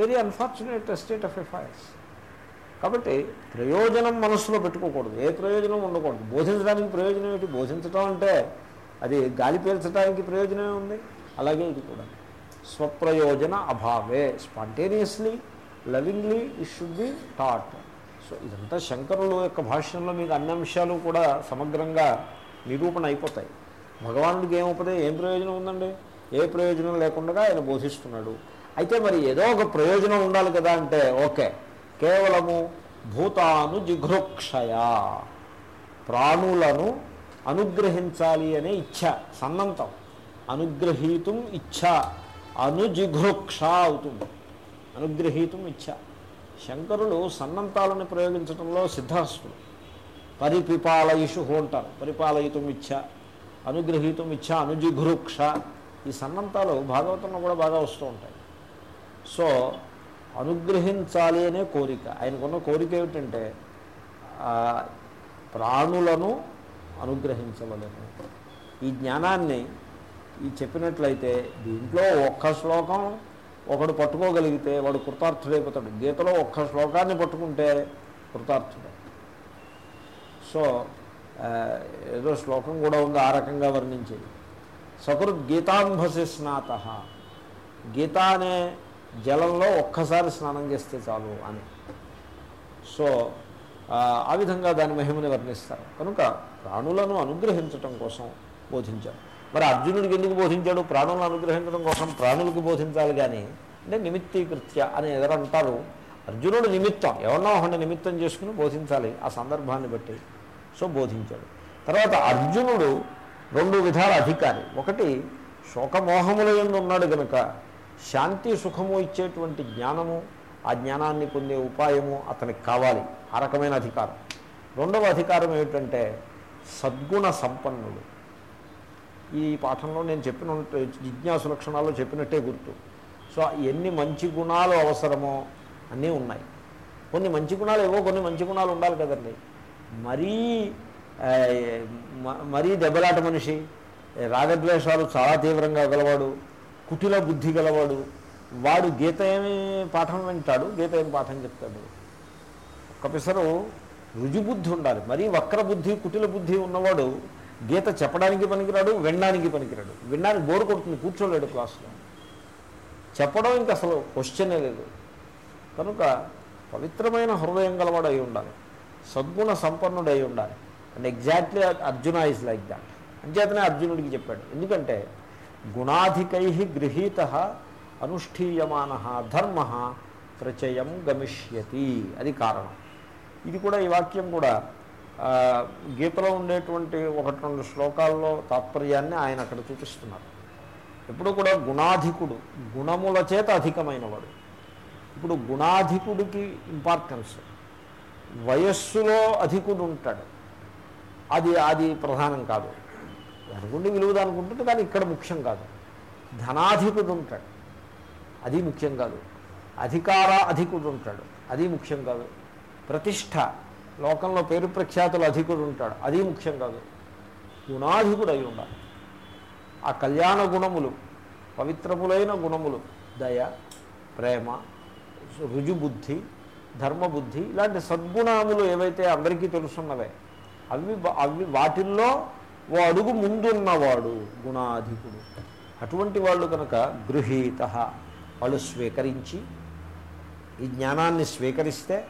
very unfortunate state of affairs కాబట్టి ప్రయోజనం మనస్సులో పెట్టుకోకూడదు. ఏ ప్రయోజనం ఉండకూడదు? బోధించడానికి ప్రయోజనం ఏంటి బోధించడం అంటే అది గాలి పీల్చడానికి ప్రయోజనమే ఉంది. అలాగే ఇది కూడా. స్వప్రయోజన అభావే. Spontaneously lovingly it should be taught so ఇదంతా శంకరుల యొక్క భాష్యంలో మీకు అన్ని అంశాలు కూడా సమగ్రంగా నిరూపణ అయిపోతాయి. భగవానుడికి ఏం ఉపదే ఏం ప్రయోజనం ఉందండి? ఏ ప్రయోజనం లేకుండా ఆయన బోధిస్తున్నాడు. అయితే మరి ఏదో ఒక ప్రయోజనం ఉండాలి కదా అంటే ఓకే. కేవలము భూతాను జిఘృక్షయ ప్రాణులను అనుగ్రహించాలి అనే ఇచ్ఛ సన్నంతం. అనుగ్రహీతం ఇచ్ఛ అనుజిఘృక్ష అవుతుంది. అనుగ్రహీతం ఇచ్ఛ. శంకరులు సన్నంతాలను ప్రయోగించడంలో సిద్ధాస్తులు పరిపిపాలయుషు అంటారు. పరిపాలయితం ఇచ్చ అనుగ్రహీతం ఇచ్చ అనుజిఘృక్ష. ఈ సన్నంతాలు భాగవతంలో కూడా బాగా వస్తూ ఉంటాయి. సో అనుగ్రహించాలి అనే కోరిక. ఆయనకున్న కోరిక ఏమిటంటే ప్రాణులను అనుగ్రహించవలేము. ఈ జ్ఞానాన్ని ఈ చెప్పినట్లయితే దీంట్లో ఒక్క శ్లోకం ఒకడు పట్టుకోగలిగితే వాడు కృతార్థుడైపోతాడు. గీతలో ఒక్క శ్లోకాన్ని పట్టుకుంటే కృతార్థుడు. సో ఏదో శ్లోకం కూడా ఉంది ఆ రకంగా వర్ణించేది సకృత్ గీతాంభసి స్నాత. గీత అనే జలంలో ఒక్కసారి స్నానం చేస్తే చాలు అని. సో ఆ, ఆ విధంగా దాని మహిమని వర్ణిస్తారు. కనుక ప్రాణులను అనుగ్రహించటం కోసం బోధించాడు మరి అర్జునుడికి ఎందుకు బోధించాడు? ప్రాణులను అనుగ్రహించడం కోసం ప్రాణులకు బోధించాలి కానీ అంటే నిమిత్తీకృత్య అని ఎదరంటారు అర్జునుడు నిమిత్తం. ఎవరినో ఒకటి నిమిత్తం చేసుకుని బోధించాలి ఆ సందర్భాన్ని బట్టి. సో బోధించాడు. తర్వాత అర్జునుడు రెండు విధాల అధికారి. ఒకటి శోకమోహముల ఎందు ఉన్నాడు గనుక శాంతి సుఖము ఇచ్చేటువంటి జ్ఞానము ఆ జ్ఞానాన్ని పొందే ఉపాయము అతనికి కావాలి. ఆ రకమైన అధికారం. రెండవ అధికారం ఏమిటంటే సద్గుణ సంపన్నుడు. ఈ పాఠంలో నేను చెప్పిన జిజ్ఞాసు లక్షణాల్లో చెప్పినట్టే గుర్తు. సో ఎన్ని మంచి గుణాలు అవసరమో అన్నీ ఉన్నాయి. కొన్ని మంచి గుణాలు ఏవో కొన్ని మంచి గుణాలు ఉండాలి కదండి. మరీ మరీ దెబ్బలాట మనిషి రాగద్వేషాలు చాలా తీవ్రంగా గలవాడు కుటిల బుద్ధి గలవాడు. వాడు గీత ఏమి పాఠం వింటాడు? గీత ఏమి పాఠం చెప్తాడు? ఒక పిసరు రుజుబుద్ధి ఉండాలి. మరీ వక్ర బుద్ధి కుటిల బుద్ధి ఉన్నవాడు గీత చెప్పడానికి పనికిరాడు వినడానికి పనికిరాడు. వినడానికి బోరు కొడుతుంది కూర్చోలేడు క్లాసులో. చెప్పడం ఇంకా అసలు క్వశ్చనే లేదు. కనుక పవిత్రమైన హృదయం గలవాడు అయి ఉండాలి. సద్గుణ సంపన్నుడై ఉండాలి. And exactly Arjuna is like that అంచేతనే అర్జునుడికి చెప్పాడు. ఎందుకంటే గుణాధికై గృహీత అనుష్ఠీయమాన ధర్మ ప్రచయం గమిష్యతి. అది కారణం. ఇది కూడా ఈ వాక్యం కూడా గీతలో ఉండేటువంటి ఒకటి రెండు శ్లోకాల్లో తాత్పర్యాన్ని ఆయన అక్కడ చూపిస్తున్నారు. ఎప్పుడు కూడా గుణాధికుడు గుణముల చేత అధికమైనవాడు. ఇప్పుడు గుణాధికుడికి ఇంపార్టెన్స్ వయస్సులో అధికుడు ఉంటాడు అది అది ప్రధానం కాదు. అనుకుంటే విలువ అనుకుంటుంది కానీ ఇక్కడ ముఖ్యం కాదు. ధనాధికుడు ఉంటాడు అది ముఖ్యం కాదు. అధికార అధికుడు ఉంటాడు అది ముఖ్యం కాదు. ప్రతిష్ట లోకంలో పేరు ప్రఖ్యాతులు అధికుడు ఉంటాడు అది ముఖ్యం కాదు. గుణాధికుడు అయి ఉండాలి ఆ కళ్యాణ గుణములు పవిత్రములైన గుణములు దయ ప్రేమ రుజుబుద్ధి ధర్మబుద్ధి ఇలాంటి సద్గుణములు ఏవైతే అందరికీ తెలుసున్నవే అవి అవి వాటిల్లో ఓ అడుగు ముందున్నవాడు గుణాధికుడు. అటువంటి వాళ్ళు కనుక గృహీత వాళ్ళు స్వీకరించి ఈ జ్ఞానాన్ని స్వీకరిస్తే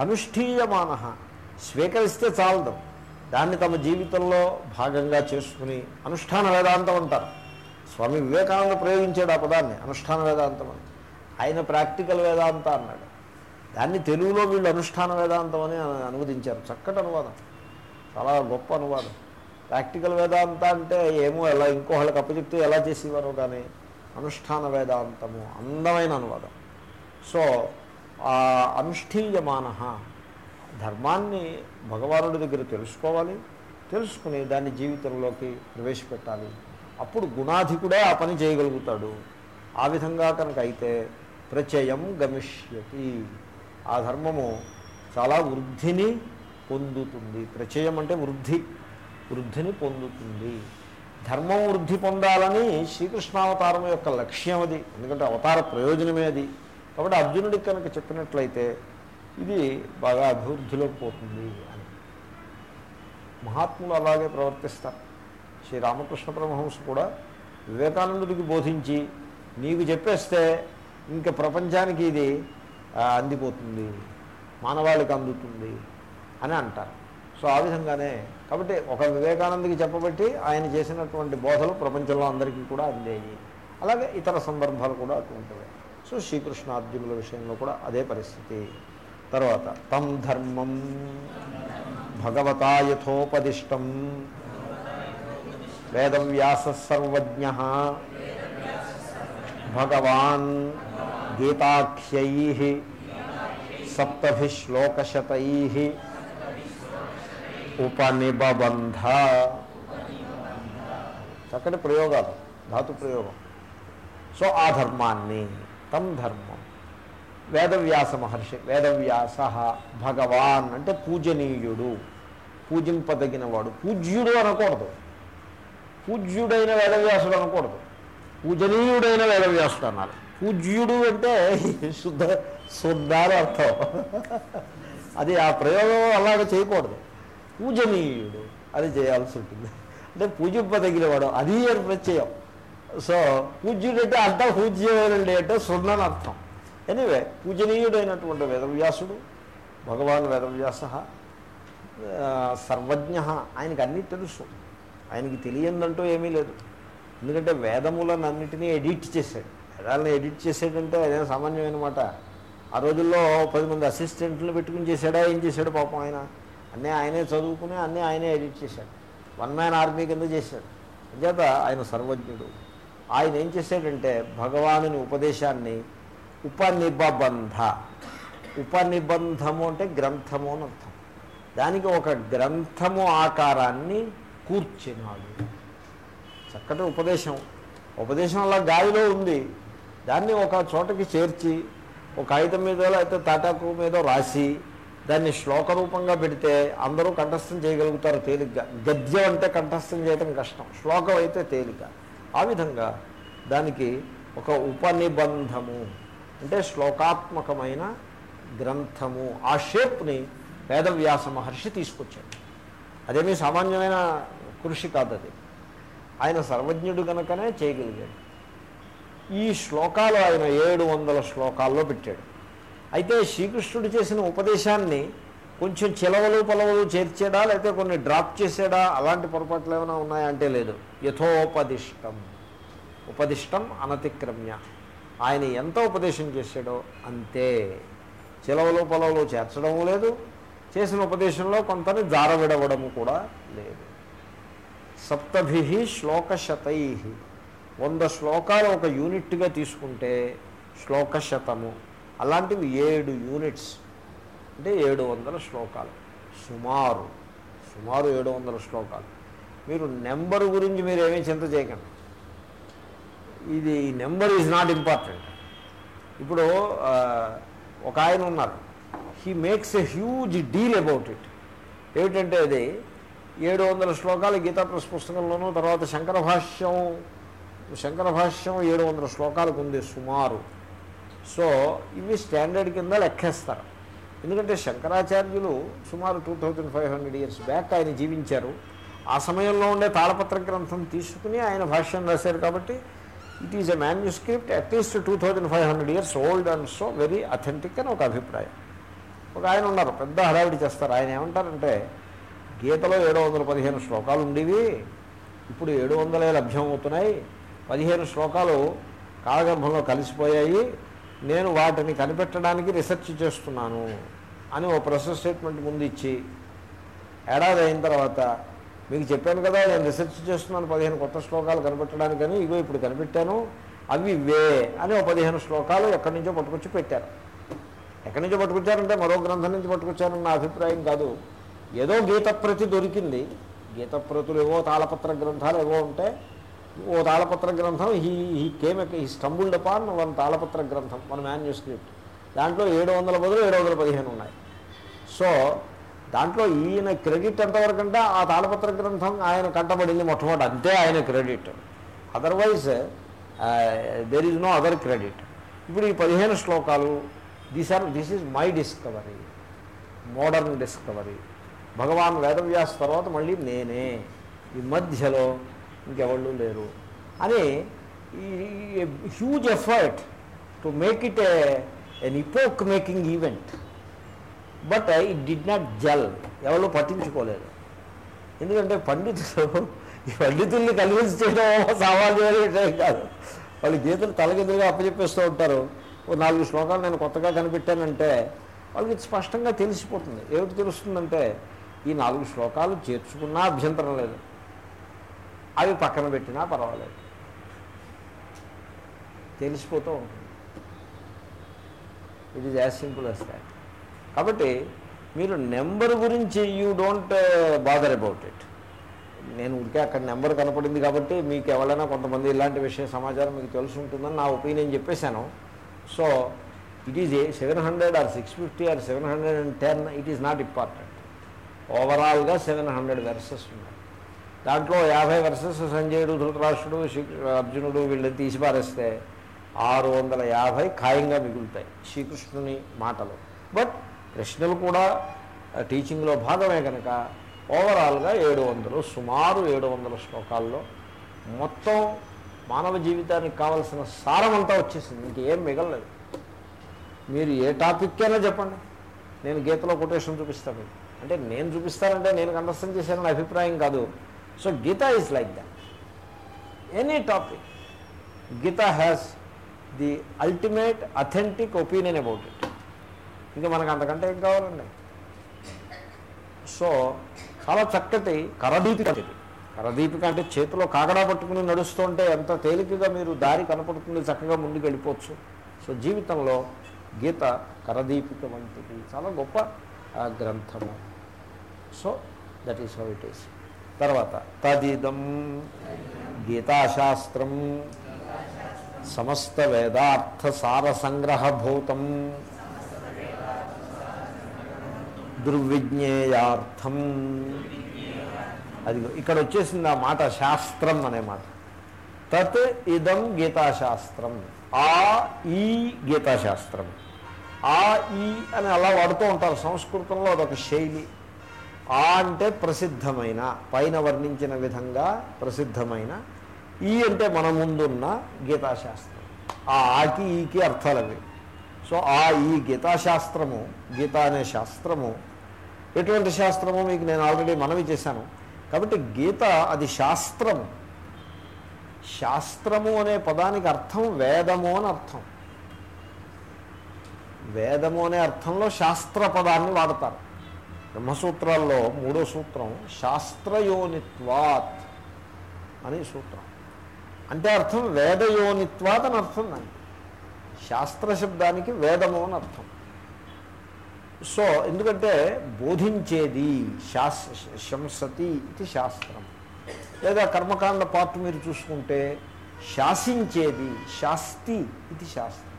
అనుష్ఠీయమాన స్వీకరిస్తే చాలదు. దాన్ని తమ జీవితంలో భాగంగా చేసుకుని అనుష్ఠాన వేదాంతం అంటారు. స్వామి వివేకానంద ప్రయోగించాడు ఆ పదాన్ని అనుష్ఠాన వేదాంతం అని. ఆయన ప్రాక్టికల్ వేదాంత అన్నాడు. దాన్ని తెలుగులో వీళ్ళు అనుష్ఠాన వేదాంతం అని అనువదించారు. చక్కటి అనువాదం. చాలా గొప్ప అనువాదం. ప్రాక్టికల్ వేదాంత అంటే ఏమో ఎలా ఇంకోళ్ళకి అప్పచెప్తే ఎలా చేసేవారు కానీ అనుష్ఠాన వేదాంతము అందమైన అనువాదం. సో ఆ అనుష్ఠీయమాన ధర్మాన్ని భగవానుడి దగ్గర తెలుసుకోవాలి. తెలుసుకుని దాన్ని జీవితంలోకి ప్రవేశపెట్టాలి. అప్పుడు గుణాధికుడే ఆ పని చేయగలుగుతాడు. ఆ విధంగా కనుక అయితే ప్రచయం గమిష్యతి. ఆ ధర్మము చాలా వృద్ధిని పొందుతుంది. ప్రచయం అంటే వృద్ధి. వృద్ధిని పొందుతుంది. ధర్మం వృద్ధి పొందాలని శ్రీకృష్ణావతారం యొక్క లక్ష్యం అది. ఎందుకంటే అవతార ప్రయోజనమే అది. కాబట్టి అర్జునుడికి కనుక చెప్పినట్లయితే ఇది బాగా అభివృద్ధిలోకి పోతుంది అని. మహాత్ములు అలాగే ప్రవర్తిస్తారు. శ్రీ రామకృష్ణ పరమహంస కూడా వివేకానందుడికి బోధించి నీకు చెప్పేస్తే ఇంకా ప్రపంచానికి ఇది అందిపోతుంది మానవాళికి అందుతుంది అని అంటారు. సో ఆ విధంగానే కాబట్టి ఒక వివేకానందకి చెప్పబట్టి ఆయన చేసినటువంటి బోధలు ప్రపంచంలో అందరికీ కూడా అందేయి. అలాగే ఇతర సందర్భాలు కూడా అటువంటివి సో శ్రీకృష్ణార్జునుల విషయంలో కూడా అదే పరిస్థితి. తర్వాత తం ధర్మం భగవతా యథోపదిష్టం వేదవ్యాస సర్వజ్ఞ భగవాన్ గీతాఖ్యై సప్తభిశ్లోకశతై ఉపనిబంధ చక్కటి ప్రయోగాలు ధాతు ప్రయోగం. సో ఆ ధర్మాన్ని తం ధర్మం. వేదవ్యాస మహర్షి వేదవ్యాస భగవాన్ అంటే పూజనీయుడు పూజింపదగినవాడు. పూజ్యుడు అనకూడదు. పూజ్యుడైన వేదవ్యాసుడు అనకూడదు. పూజనీయుడైన వేదవ్యాసుడు అన్నారు పూజ్యుడు అంటే శుద్ధ శుద్ధ అని అర్థం అది ఆ ప్రయోగం అలాగ చేయకూడదు పూజనీయుడు అది చేయాల్సి ఉంటుంది అంటే పూజింపదగినవాడు అది ప్రత్యయం సో పూజ్యుడు అంటే అంతా పూజ్యమైనండి అంటే సున్నని అర్థం ఎనీవే పూజనీయుడైనటువంటి వేదవ్యాసుడు భగవాన్ వేదవ్యాస సర్వజ్ఞ ఆయనకి అన్నీ తెలుసు ఆయనకి తెలియందంటూ ఏమీ లేదు ఎందుకంటే వేదములను అన్నిటినీ ఎడిట్ చేశాడు వేదాలను ఎడిట్ చేసేటంటే అదే సామాన్యమైన మాట ఆ రోజుల్లో పది మంది అసిస్టెంట్లు పెట్టుకుని చేశాడా ఏం చేశాడు పాపం ఆయన? అన్నీ ఆయనే చదువుకుని అన్నీ ఆయనే ఎడిట్ చేశాడు. వన్ మ్యాన్ ఆర్మీ కింద చేశాడు. అంచేత ఆయన సర్వజ్ఞుడు. ఆయన ఏం చేశాడంటే భగవానుని ఉపదేశాన్ని ఉపనిబంధ ఉపనిబంధము అంటే గ్రంథము అని అర్థం. దానికి ఒక గ్రంథము ఆకారాన్ని కూర్చినాడు. చక్కటి ఉపదేశం. ఉపదేశం అలా గాలిలో ఉంది. దాన్ని ఒక చోటకి చేర్చి ఒక కాగితం మీద లేకపోతే తాటాకు మీద రాసి దాన్ని శ్లోక రూపంగా పెడితే అందరూ కంఠస్థం చేయగలుగుతారు తేలిగ్గా. గద్యం అంటే కంఠస్థం చేయడం కష్టం. శ్లోకం అయితే తేలిక. ఆ విధంగా దానికి ఒక ఉపనిబంధము అంటే శ్లోకాత్మకమైన గ్రంథము ఆ షేప్ని వేదవ్యాస మహర్షి తీసుకొచ్చాడు. అదేమీ సామాన్యమైన కృషి కాదు అది ఆయన సర్వజ్ఞుడు కనుకనే చేయగలిగాడు. ఈ శ్లోకాలు ఆయన ఏడు వందల శ్లోకాల్లో పెట్టాడు. అయితే శ్రీకృష్ణుడు చేసిన ఉపదేశాన్ని కొంచెం చిలవలు పొలవలు చేర్చాడా లేకపోతే కొన్ని డ్రాప్ చేసాడా అలాంటి పొరపాట్లు ఏమైనా ఉన్నాయా అంటే లేదు. యథోపదిష్టం. ఉపదిష్టం అనతిక్రమ్య. ఆయన ఎంత ఉపదేశం చేశాడో అంతే. చిలవలు పొలవలు చేర్చడం లేదు. చేసిన ఉపదేశంలో కొంతని జారవిడవడము కూడా లేదు. సప్తభి శ్లోకశతై. వంద శ్లోకాలు ఒక యూనిట్గా తీసుకుంటే శ్లోక శతము అలాంటివి ఏడు యూనిట్స్. అంటే ఏడు వందల శ్లోకాలు. సుమారు సుమారు ఏడు వందల శ్లోకాలు. మీరు నెంబర్ గురించి మీరు ఏమీ చింత చేయకండి. ఇది నెంబర్ ఈజ్ నాట్ ఇంపార్టెంట్. ఇప్పుడు ఒక ఆయన ఉన్నారు. He makes a huge deal about it. ఏమిటంటే అది ఏడు వందల శ్లోకాలు గీతా పుస్తకంలోనూ తర్వాత శంకర భాష్యం శంకర భాష్యం ఏడు వందల శ్లోకాలకు ఉంది సుమారు. సో ఇవి స్టాండర్డ్ కింద లెక్కేస్తారు. ఎందుకంటే శంకరాచార్యులు సుమారు two thousand five hundred years back ఆయన జీవించారు. ఆ సమయంలో ఉండే తాళపత్ర గ్రంథం తీసుకుని ఆయన భాష్యం రాశారు కాబట్టి it is a manuscript at least two thousand five hundred years old and so very authentic అని ఒక అభిప్రాయం. ఒక ఆయన ఉన్నారు పెద్ద హడావిడి చేస్తారు. ఆయన ఏమంటారంటే గీతలో ఏడు వందల పదిహేను శ్లోకాలు ఉండేవి ఇప్పుడు ఏడు వందలే లభ్యం అవుతున్నాయి పదిహేను శ్లోకాలు కాలగర్భంలో కలిసిపోయాయి. నేను వాటిని కనిపెట్టడానికి రీసెర్చ్ చేస్తున్నాను అని ఓ ప్రెస్ స్టేట్మెంట్ ముందు ఇచ్చి ఏడాది అయిన తర్వాత మీకు చెప్పాను కదా నేను రీసెర్చ్ చేస్తున్నాను పదిహేను కొత్త శ్లోకాలు కనిపెట్టడానికని ఇగో ఇప్పుడు కనిపెట్టాను అవి వే అని ఓ పదిహేను శ్లోకాలు ఎక్కడి నుంచో పట్టుకొచ్చి పెట్టారు. ఎక్కడి నుంచో పట్టుకొచ్చారంటే మరో గ్రంథం నుంచి పట్టుకొచ్చారని నా అభిప్రాయం కాదు. ఏదో గీతప్రతి దొరికింది. గీతప్రతులు ఏవో తాళపత్ర గ్రంథాలు ఏవో ఉంటే ఓ తాళపత్ర గ్రంథం he he came he stumbled upon one తాళపత్ర గ్రంథం మన మాన్యూస్క్రిప్ట్ దాంట్లో ఏడు వందల బదులు ఏడు వందల పదిహేను ఉన్నాయి. సో దాంట్లో ఈయన క్రెడిట్ ఎంతవరకు అంటే ఆ తాళపత్ర గ్రంథం ఆయన కంటబడింది మొట్టమొదటి అంతే ఆయన credit otherwise there is no other credit ఇప్పుడు ఈ పదిహేను శ్లోకాలు these are this is my discovery modern discovery Bhagavan Vedavyas తర్వాత మళ్ళీ నేనే. ఈ మధ్యలో ఇంకెవళ్ళు లేరు. అని ఈ huge effort to make it an epoch making event but it did not gel ఎవరు పట్టించుకోలేదు. ఎందుకంటే పండితులు ఈ పండితుల్ని కన్విన్స్ చేయడం సామాన్యమైన విషయం కాదు. వాళ్ళు గీతలు తలగెదురుగా అప్పచెప్పేస్తూ ఉంటారు. ఓ నాలుగు శ్లోకాలు నేను కొత్తగా కనిపెట్టానంటే వాళ్ళకి స్పష్టంగా తెలిసిపోతుంది. ఏమిటి తెలుస్తుందంటే ఈ నాలుగు శ్లోకాలు చేర్చుకున్నా అభ్యంతరం లేదు. అవి పక్కన పెట్టినా పర్వాలేదు. తెలిసిపోతూ ఉంటుంది. It is as simple as that కాబట్టి మీరు నెంబర్ గురించి you don't bother about it నేను ఉడికే అక్కడ నెంబర్ కనపడింది కాబట్టి మీకు ఎవరైనా కొంతమంది ఇలాంటి విషయ సమాచారం మీకు తెలిసి ఉంటుందని నా ఒపీనియన్ చెప్పేశాను. So it is a seven hundred or six fifty or seven hundred and ten it is not important ఓవరాల్గా సెవెన్ హండ్రెడ్ వెర్సెస్ ఉన్నాయి. దాంట్లో యాభై వర్సెస్ సంజయుడు ధృతరాష్ట్రుడు శ్రీ- అర్జునుడు వీళ్ళని తీసి పారేస్తే ఆరు వందల యాభై ఖాయంగా మిగులుతాయి శ్రీకృష్ణుని మాటలు. బట్ ప్రశ్నలు కూడా టీచింగ్లో భాగమే కనుక ఓవరాల్గా ఏడు వందలు సుమారు ఏడు వందల శ్లోకాల్లో మొత్తం మానవ జీవితానికి కావలసిన సారం అంతా వచ్చేసింది. ఇంకేం మిగలలేదు. మీరు ఏ టాపిక్ అయినా చెప్పండి. నేను గీతలో కొటేషన్ చూపిస్తాను. అంటే నేను చూపిస్తానంటే నేను అండర్స్టాండ్ చేశానని అభిప్రాయం కాదు. So Gita is like that any topic Gita has the ultimate authentic opinion about it ఇంకా మనకు అంతకంటే ఏం కావాలండి? సో చాలా చక్కటి కరదీపిక ఇది కరదీపిక అంటే చేతిలో కాగడా పట్టుకుని నడుస్తుంటే ఎంత తేలికగా మీరు దారి కనపడుతుంది చక్కగా ముందుకు వెళ్ళిపోవచ్చు సో జీవితంలో గీత కరదీపిక వంటిది. చాలా గొప్ప గ్రంథము. So that is how it is తర్వాత తదిదం గీతాశాస్త్రం సమస్త వేదార్థ సార సంగ్రహభూతం దుర్విజ్ఞేయార్థం. అది ఇక్కడ వచ్చేసింది ఆ మాట శాస్త్రం అనే మాట. తత్ ఇదం గీతాశాస్త్రం. ఆ ఈ గీతాశాస్త్రం. ఆ ఈ అని అలా వాడుతూ ఉంటారు సంస్కృతంలో అదొక శైలి. ఆ అంటే ప్రసిద్ధమైన పైన వర్ణించిన విధంగా ప్రసిద్ధమైన ఈ అంటే మన ముందున్న గీతాశాస్త్రం. ఆ ఆకి ఈకి అర్థాలవి. సో ఆ ఈ గీతాశాస్త్రము గీత అనే శాస్త్రము ఎటువంటి శాస్త్రము మీకు నేను ఆల్రెడీ మనవి చేశాను. కాబట్టి గీత అది శాస్త్రము శాస్త్రము అనే పదానికి అర్థం వేదము అని అర్థం. వేదము అనే అర్థంలో శాస్త్ర పదాన్ని వాడతారు. బ్రహ్మసూత్రాల్లో మూడో సూత్రం శాస్త్రయోనిత్వాత్ అని సూత్రం. అంటే అర్థం వేదయోనిత్వాత్ అని అర్థం దానికి. శాస్త్ర శబ్దానికి వేదము అని అర్థం. సో ఎందుకంటే బోధించేది శాస్ శంసతి ఇది శాస్త్రం. లేదా కర్మకాండ పార్ట్ మీరు చూసుకుంటే శాసించేది శాస్తి ఇది శాస్త్రం.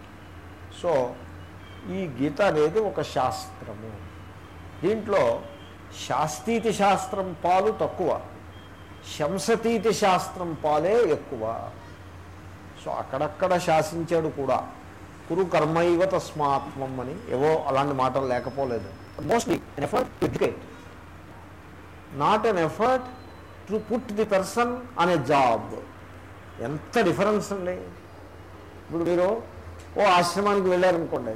సో ఈ గీత అనేది ఒక శాస్త్రము. దీంట్లో శాస్తీతి శాస్త్రం పాలు తక్కువ శంసతీతి శాస్త్రం పాలే ఎక్కువ. సో అక్కడక్కడ శాసించాడు కూడా. కురు కర్మైవ తస్మాత్మం అని ఏవో అలాంటి మాటలు లేకపోలేదు. Mostly an effort to educate not an effort to put the person అనే జాబ్ ఎంత డిఫరెన్స్ అండి. ఇప్పుడు మీరు ఓ ఆశ్రమానికి వెళ్ళారనుకోండి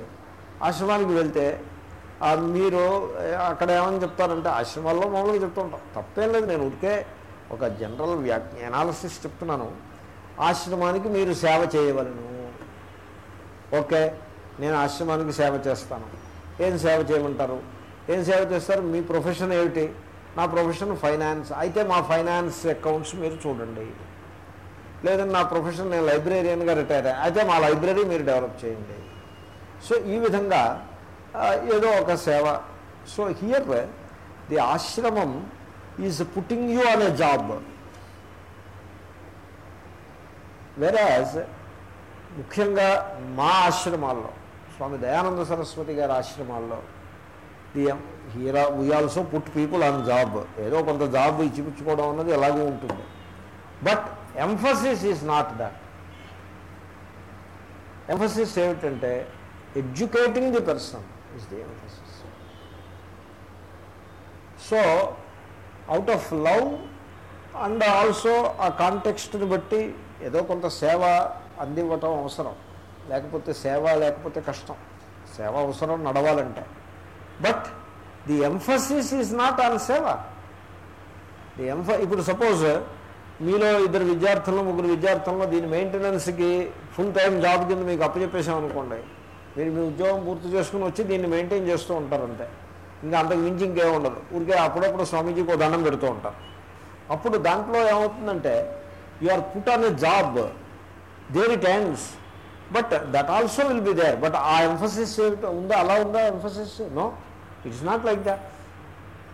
ఆశ్రమానికి వెళ్తే మీరు అక్కడ ఏమని చెప్తారంటే ఆశ్రమాల్లో మామూలుగా చెప్తుంటాం. తప్పేం లేదు నేను ఉడికే ఒక జనరల్ వ్యా ఎనాలిసిస్ చెప్తున్నాను. ఆశ్రమానికి మీరు సేవ చేయవలను. ఓకే నేను ఆశ్రమానికి సేవ చేస్తాను. ఏం సేవ చేయమంటారు? ఏం సేవ చేస్తారు? మీ ప్రొఫెషన్ ఏమిటి? నా ప్రొఫెషన్ ఫైనాన్స్. అయితే మా ఫైనాన్స్ అకౌంట్స్ మీరు చూడండి. లేదంటే నా ప్రొఫెషన్ నేను లైబ్రేరియన్గా రిటైర్ అయితే మా లైబ్రరీ మీరు డెవలప్ చేయండి. సో ఈ విధంగా ఏదో ఒక సేవ. So here the ashramam is putting you on a job whereas ముఖ్యంగా మా ఆశ్రమాల్లో స్వామి దయానంద సరస్వతి గారి ఆశ్రమాల్లో the here we also put people on job ఏదో కొంత జాబ్ ఇచ్చిపుచ్చుకోవడం అన్నది ఎలాగూ ఉంటుంది. But emphasis is not that emphasis ఏమిటంటే educating the person is the so out of love and also ఆ కాంటెక్స్ట్ని బట్టి ఏదో కొంత సేవ అందివ్వటం అవసరం. లేకపోతే సేవ లేకపోతే కష్టం. సేవ అవసరం నడవాలంటే. But the emphasis is not on seva. The emph ఇప్పుడు సపోజ్ మీలో ఇద్దరు విద్యార్థులు ముగ్గురు విద్యార్థుల్లో దీని మెయింటెనెన్స్కి ఫుల్ టైం జాబ్ కింద మీకు అప్పచెప్పేసాం అనుకోండి మీరు మీ ఉద్యోగం పూర్తి చేసుకుని వచ్చి దీన్ని మెయింటైన్ చేస్తూ ఉంటారు అంతే. ఇంకా అంతకు మించి ఇంకేం ఉండదు. ఊరికే అప్పుడప్పుడు స్వామీజీకి ఒక దండం పెడుతూ ఉంటారు. అప్పుడు దాంట్లో ఏమవుతుందంటే you are put on a job there it ends but that also will be there but ఆ ఎంఫసిస్ ఉందా? అలా ఉందా emphasis no it's not like that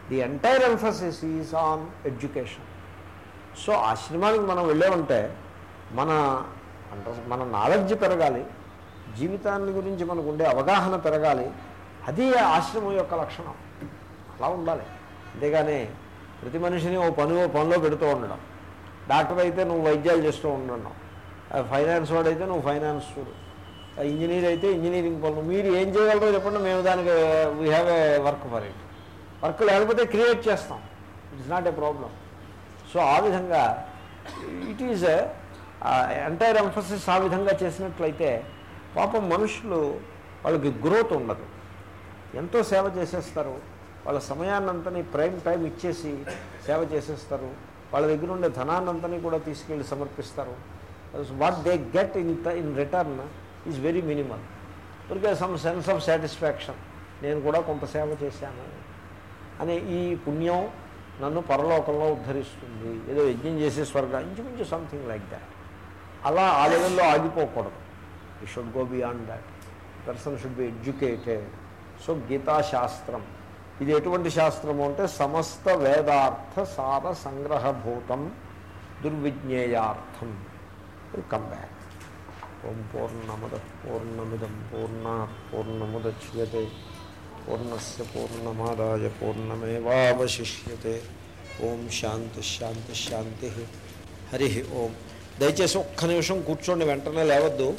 the entire emphasis is on education so ఆశ్రమానికి మనం వెళ్ళామంటే మన అంటే మన నాలెడ్జ్ పెరగాలి. జీవితాన్ని గురించి మనకు ఉండే అవగాహన పెరగాలి. అది ఆశ్రమం యొక్క లక్షణం. అలా ఉండాలి. అంతేగాని ప్రతి మనిషిని ఓ పని ఓ పనిలో పెడుతూ ఉండడం. డాక్టర్ అయితే నువ్వు వైద్యాలు చేస్తూ ఉండడం. ఫైనాన్స్ వాడైతే నువ్వు ఫైనాన్స్ చూడు. ఇంజనీర్ అయితే ఇంజనీరింగ్ పనులు. మీరు ఏం చేయగలరో చెప్పండి మేము దానికి we have a work for it work లేకపోతే క్రియేట్ చేస్తాం. It's not a problem so ఆ విధంగా ఇట్ ఈజ్ ఎంటైర్ ఎంఫసిస్ ఆ విధంగా చేసినట్లయితే పాపం మనుషులు వాళ్ళకి గ్రోత్ ఉండదు. ఎంతో సేవ చేసేస్తారు. వాళ్ళ సమయాన్నంతని ప్రైమ్ టైం ఇచ్చేసి సేవ చేసేస్తారు. వాళ్ళ దగ్గర ఉండే ధనాన్నంతని కూడా తీసుకెళ్ళి సమర్పిస్తారు. What they get in in return is very minimal దొరికే సమ్ సెన్స్ ఆఫ్ సాటిస్ఫాక్షన్ నేను కూడా కొంత సేవ చేశాను అనే ఈ పుణ్యం నన్ను పరలోకంలో ఉద్ధరిస్తుంది. ఏదో యజ్ఞం చేసే స్వర్గం. ఇంచుమించు సంథింగ్ లైక్ దాట్ అలా ఆ లెవెల్లో ఆగిపోకూడదు. You should go beyond that person should be educated so గీతాశాస్త్రం ఇది ఎటువంటి శాస్త్రము అంటే సమస్త వేదార్థ సార సంగ్రహభూతం దుర్విజ్ఞేయార్థం. కమ్ బ్యాక్ ఓం పూర్ణమద పూర్ణమిదం పూర్ణ పూర్ణముద్యతే. పూర్ణస్ పూర్ణమాదాయ పూర్ణమేవాశిష్యతే ఓం శాంతి శాంతి శాంతి. హరి ఓం. దయచేసి ఒక్క నిమిషం కూర్చోండి వెంటనే లేవద్దు.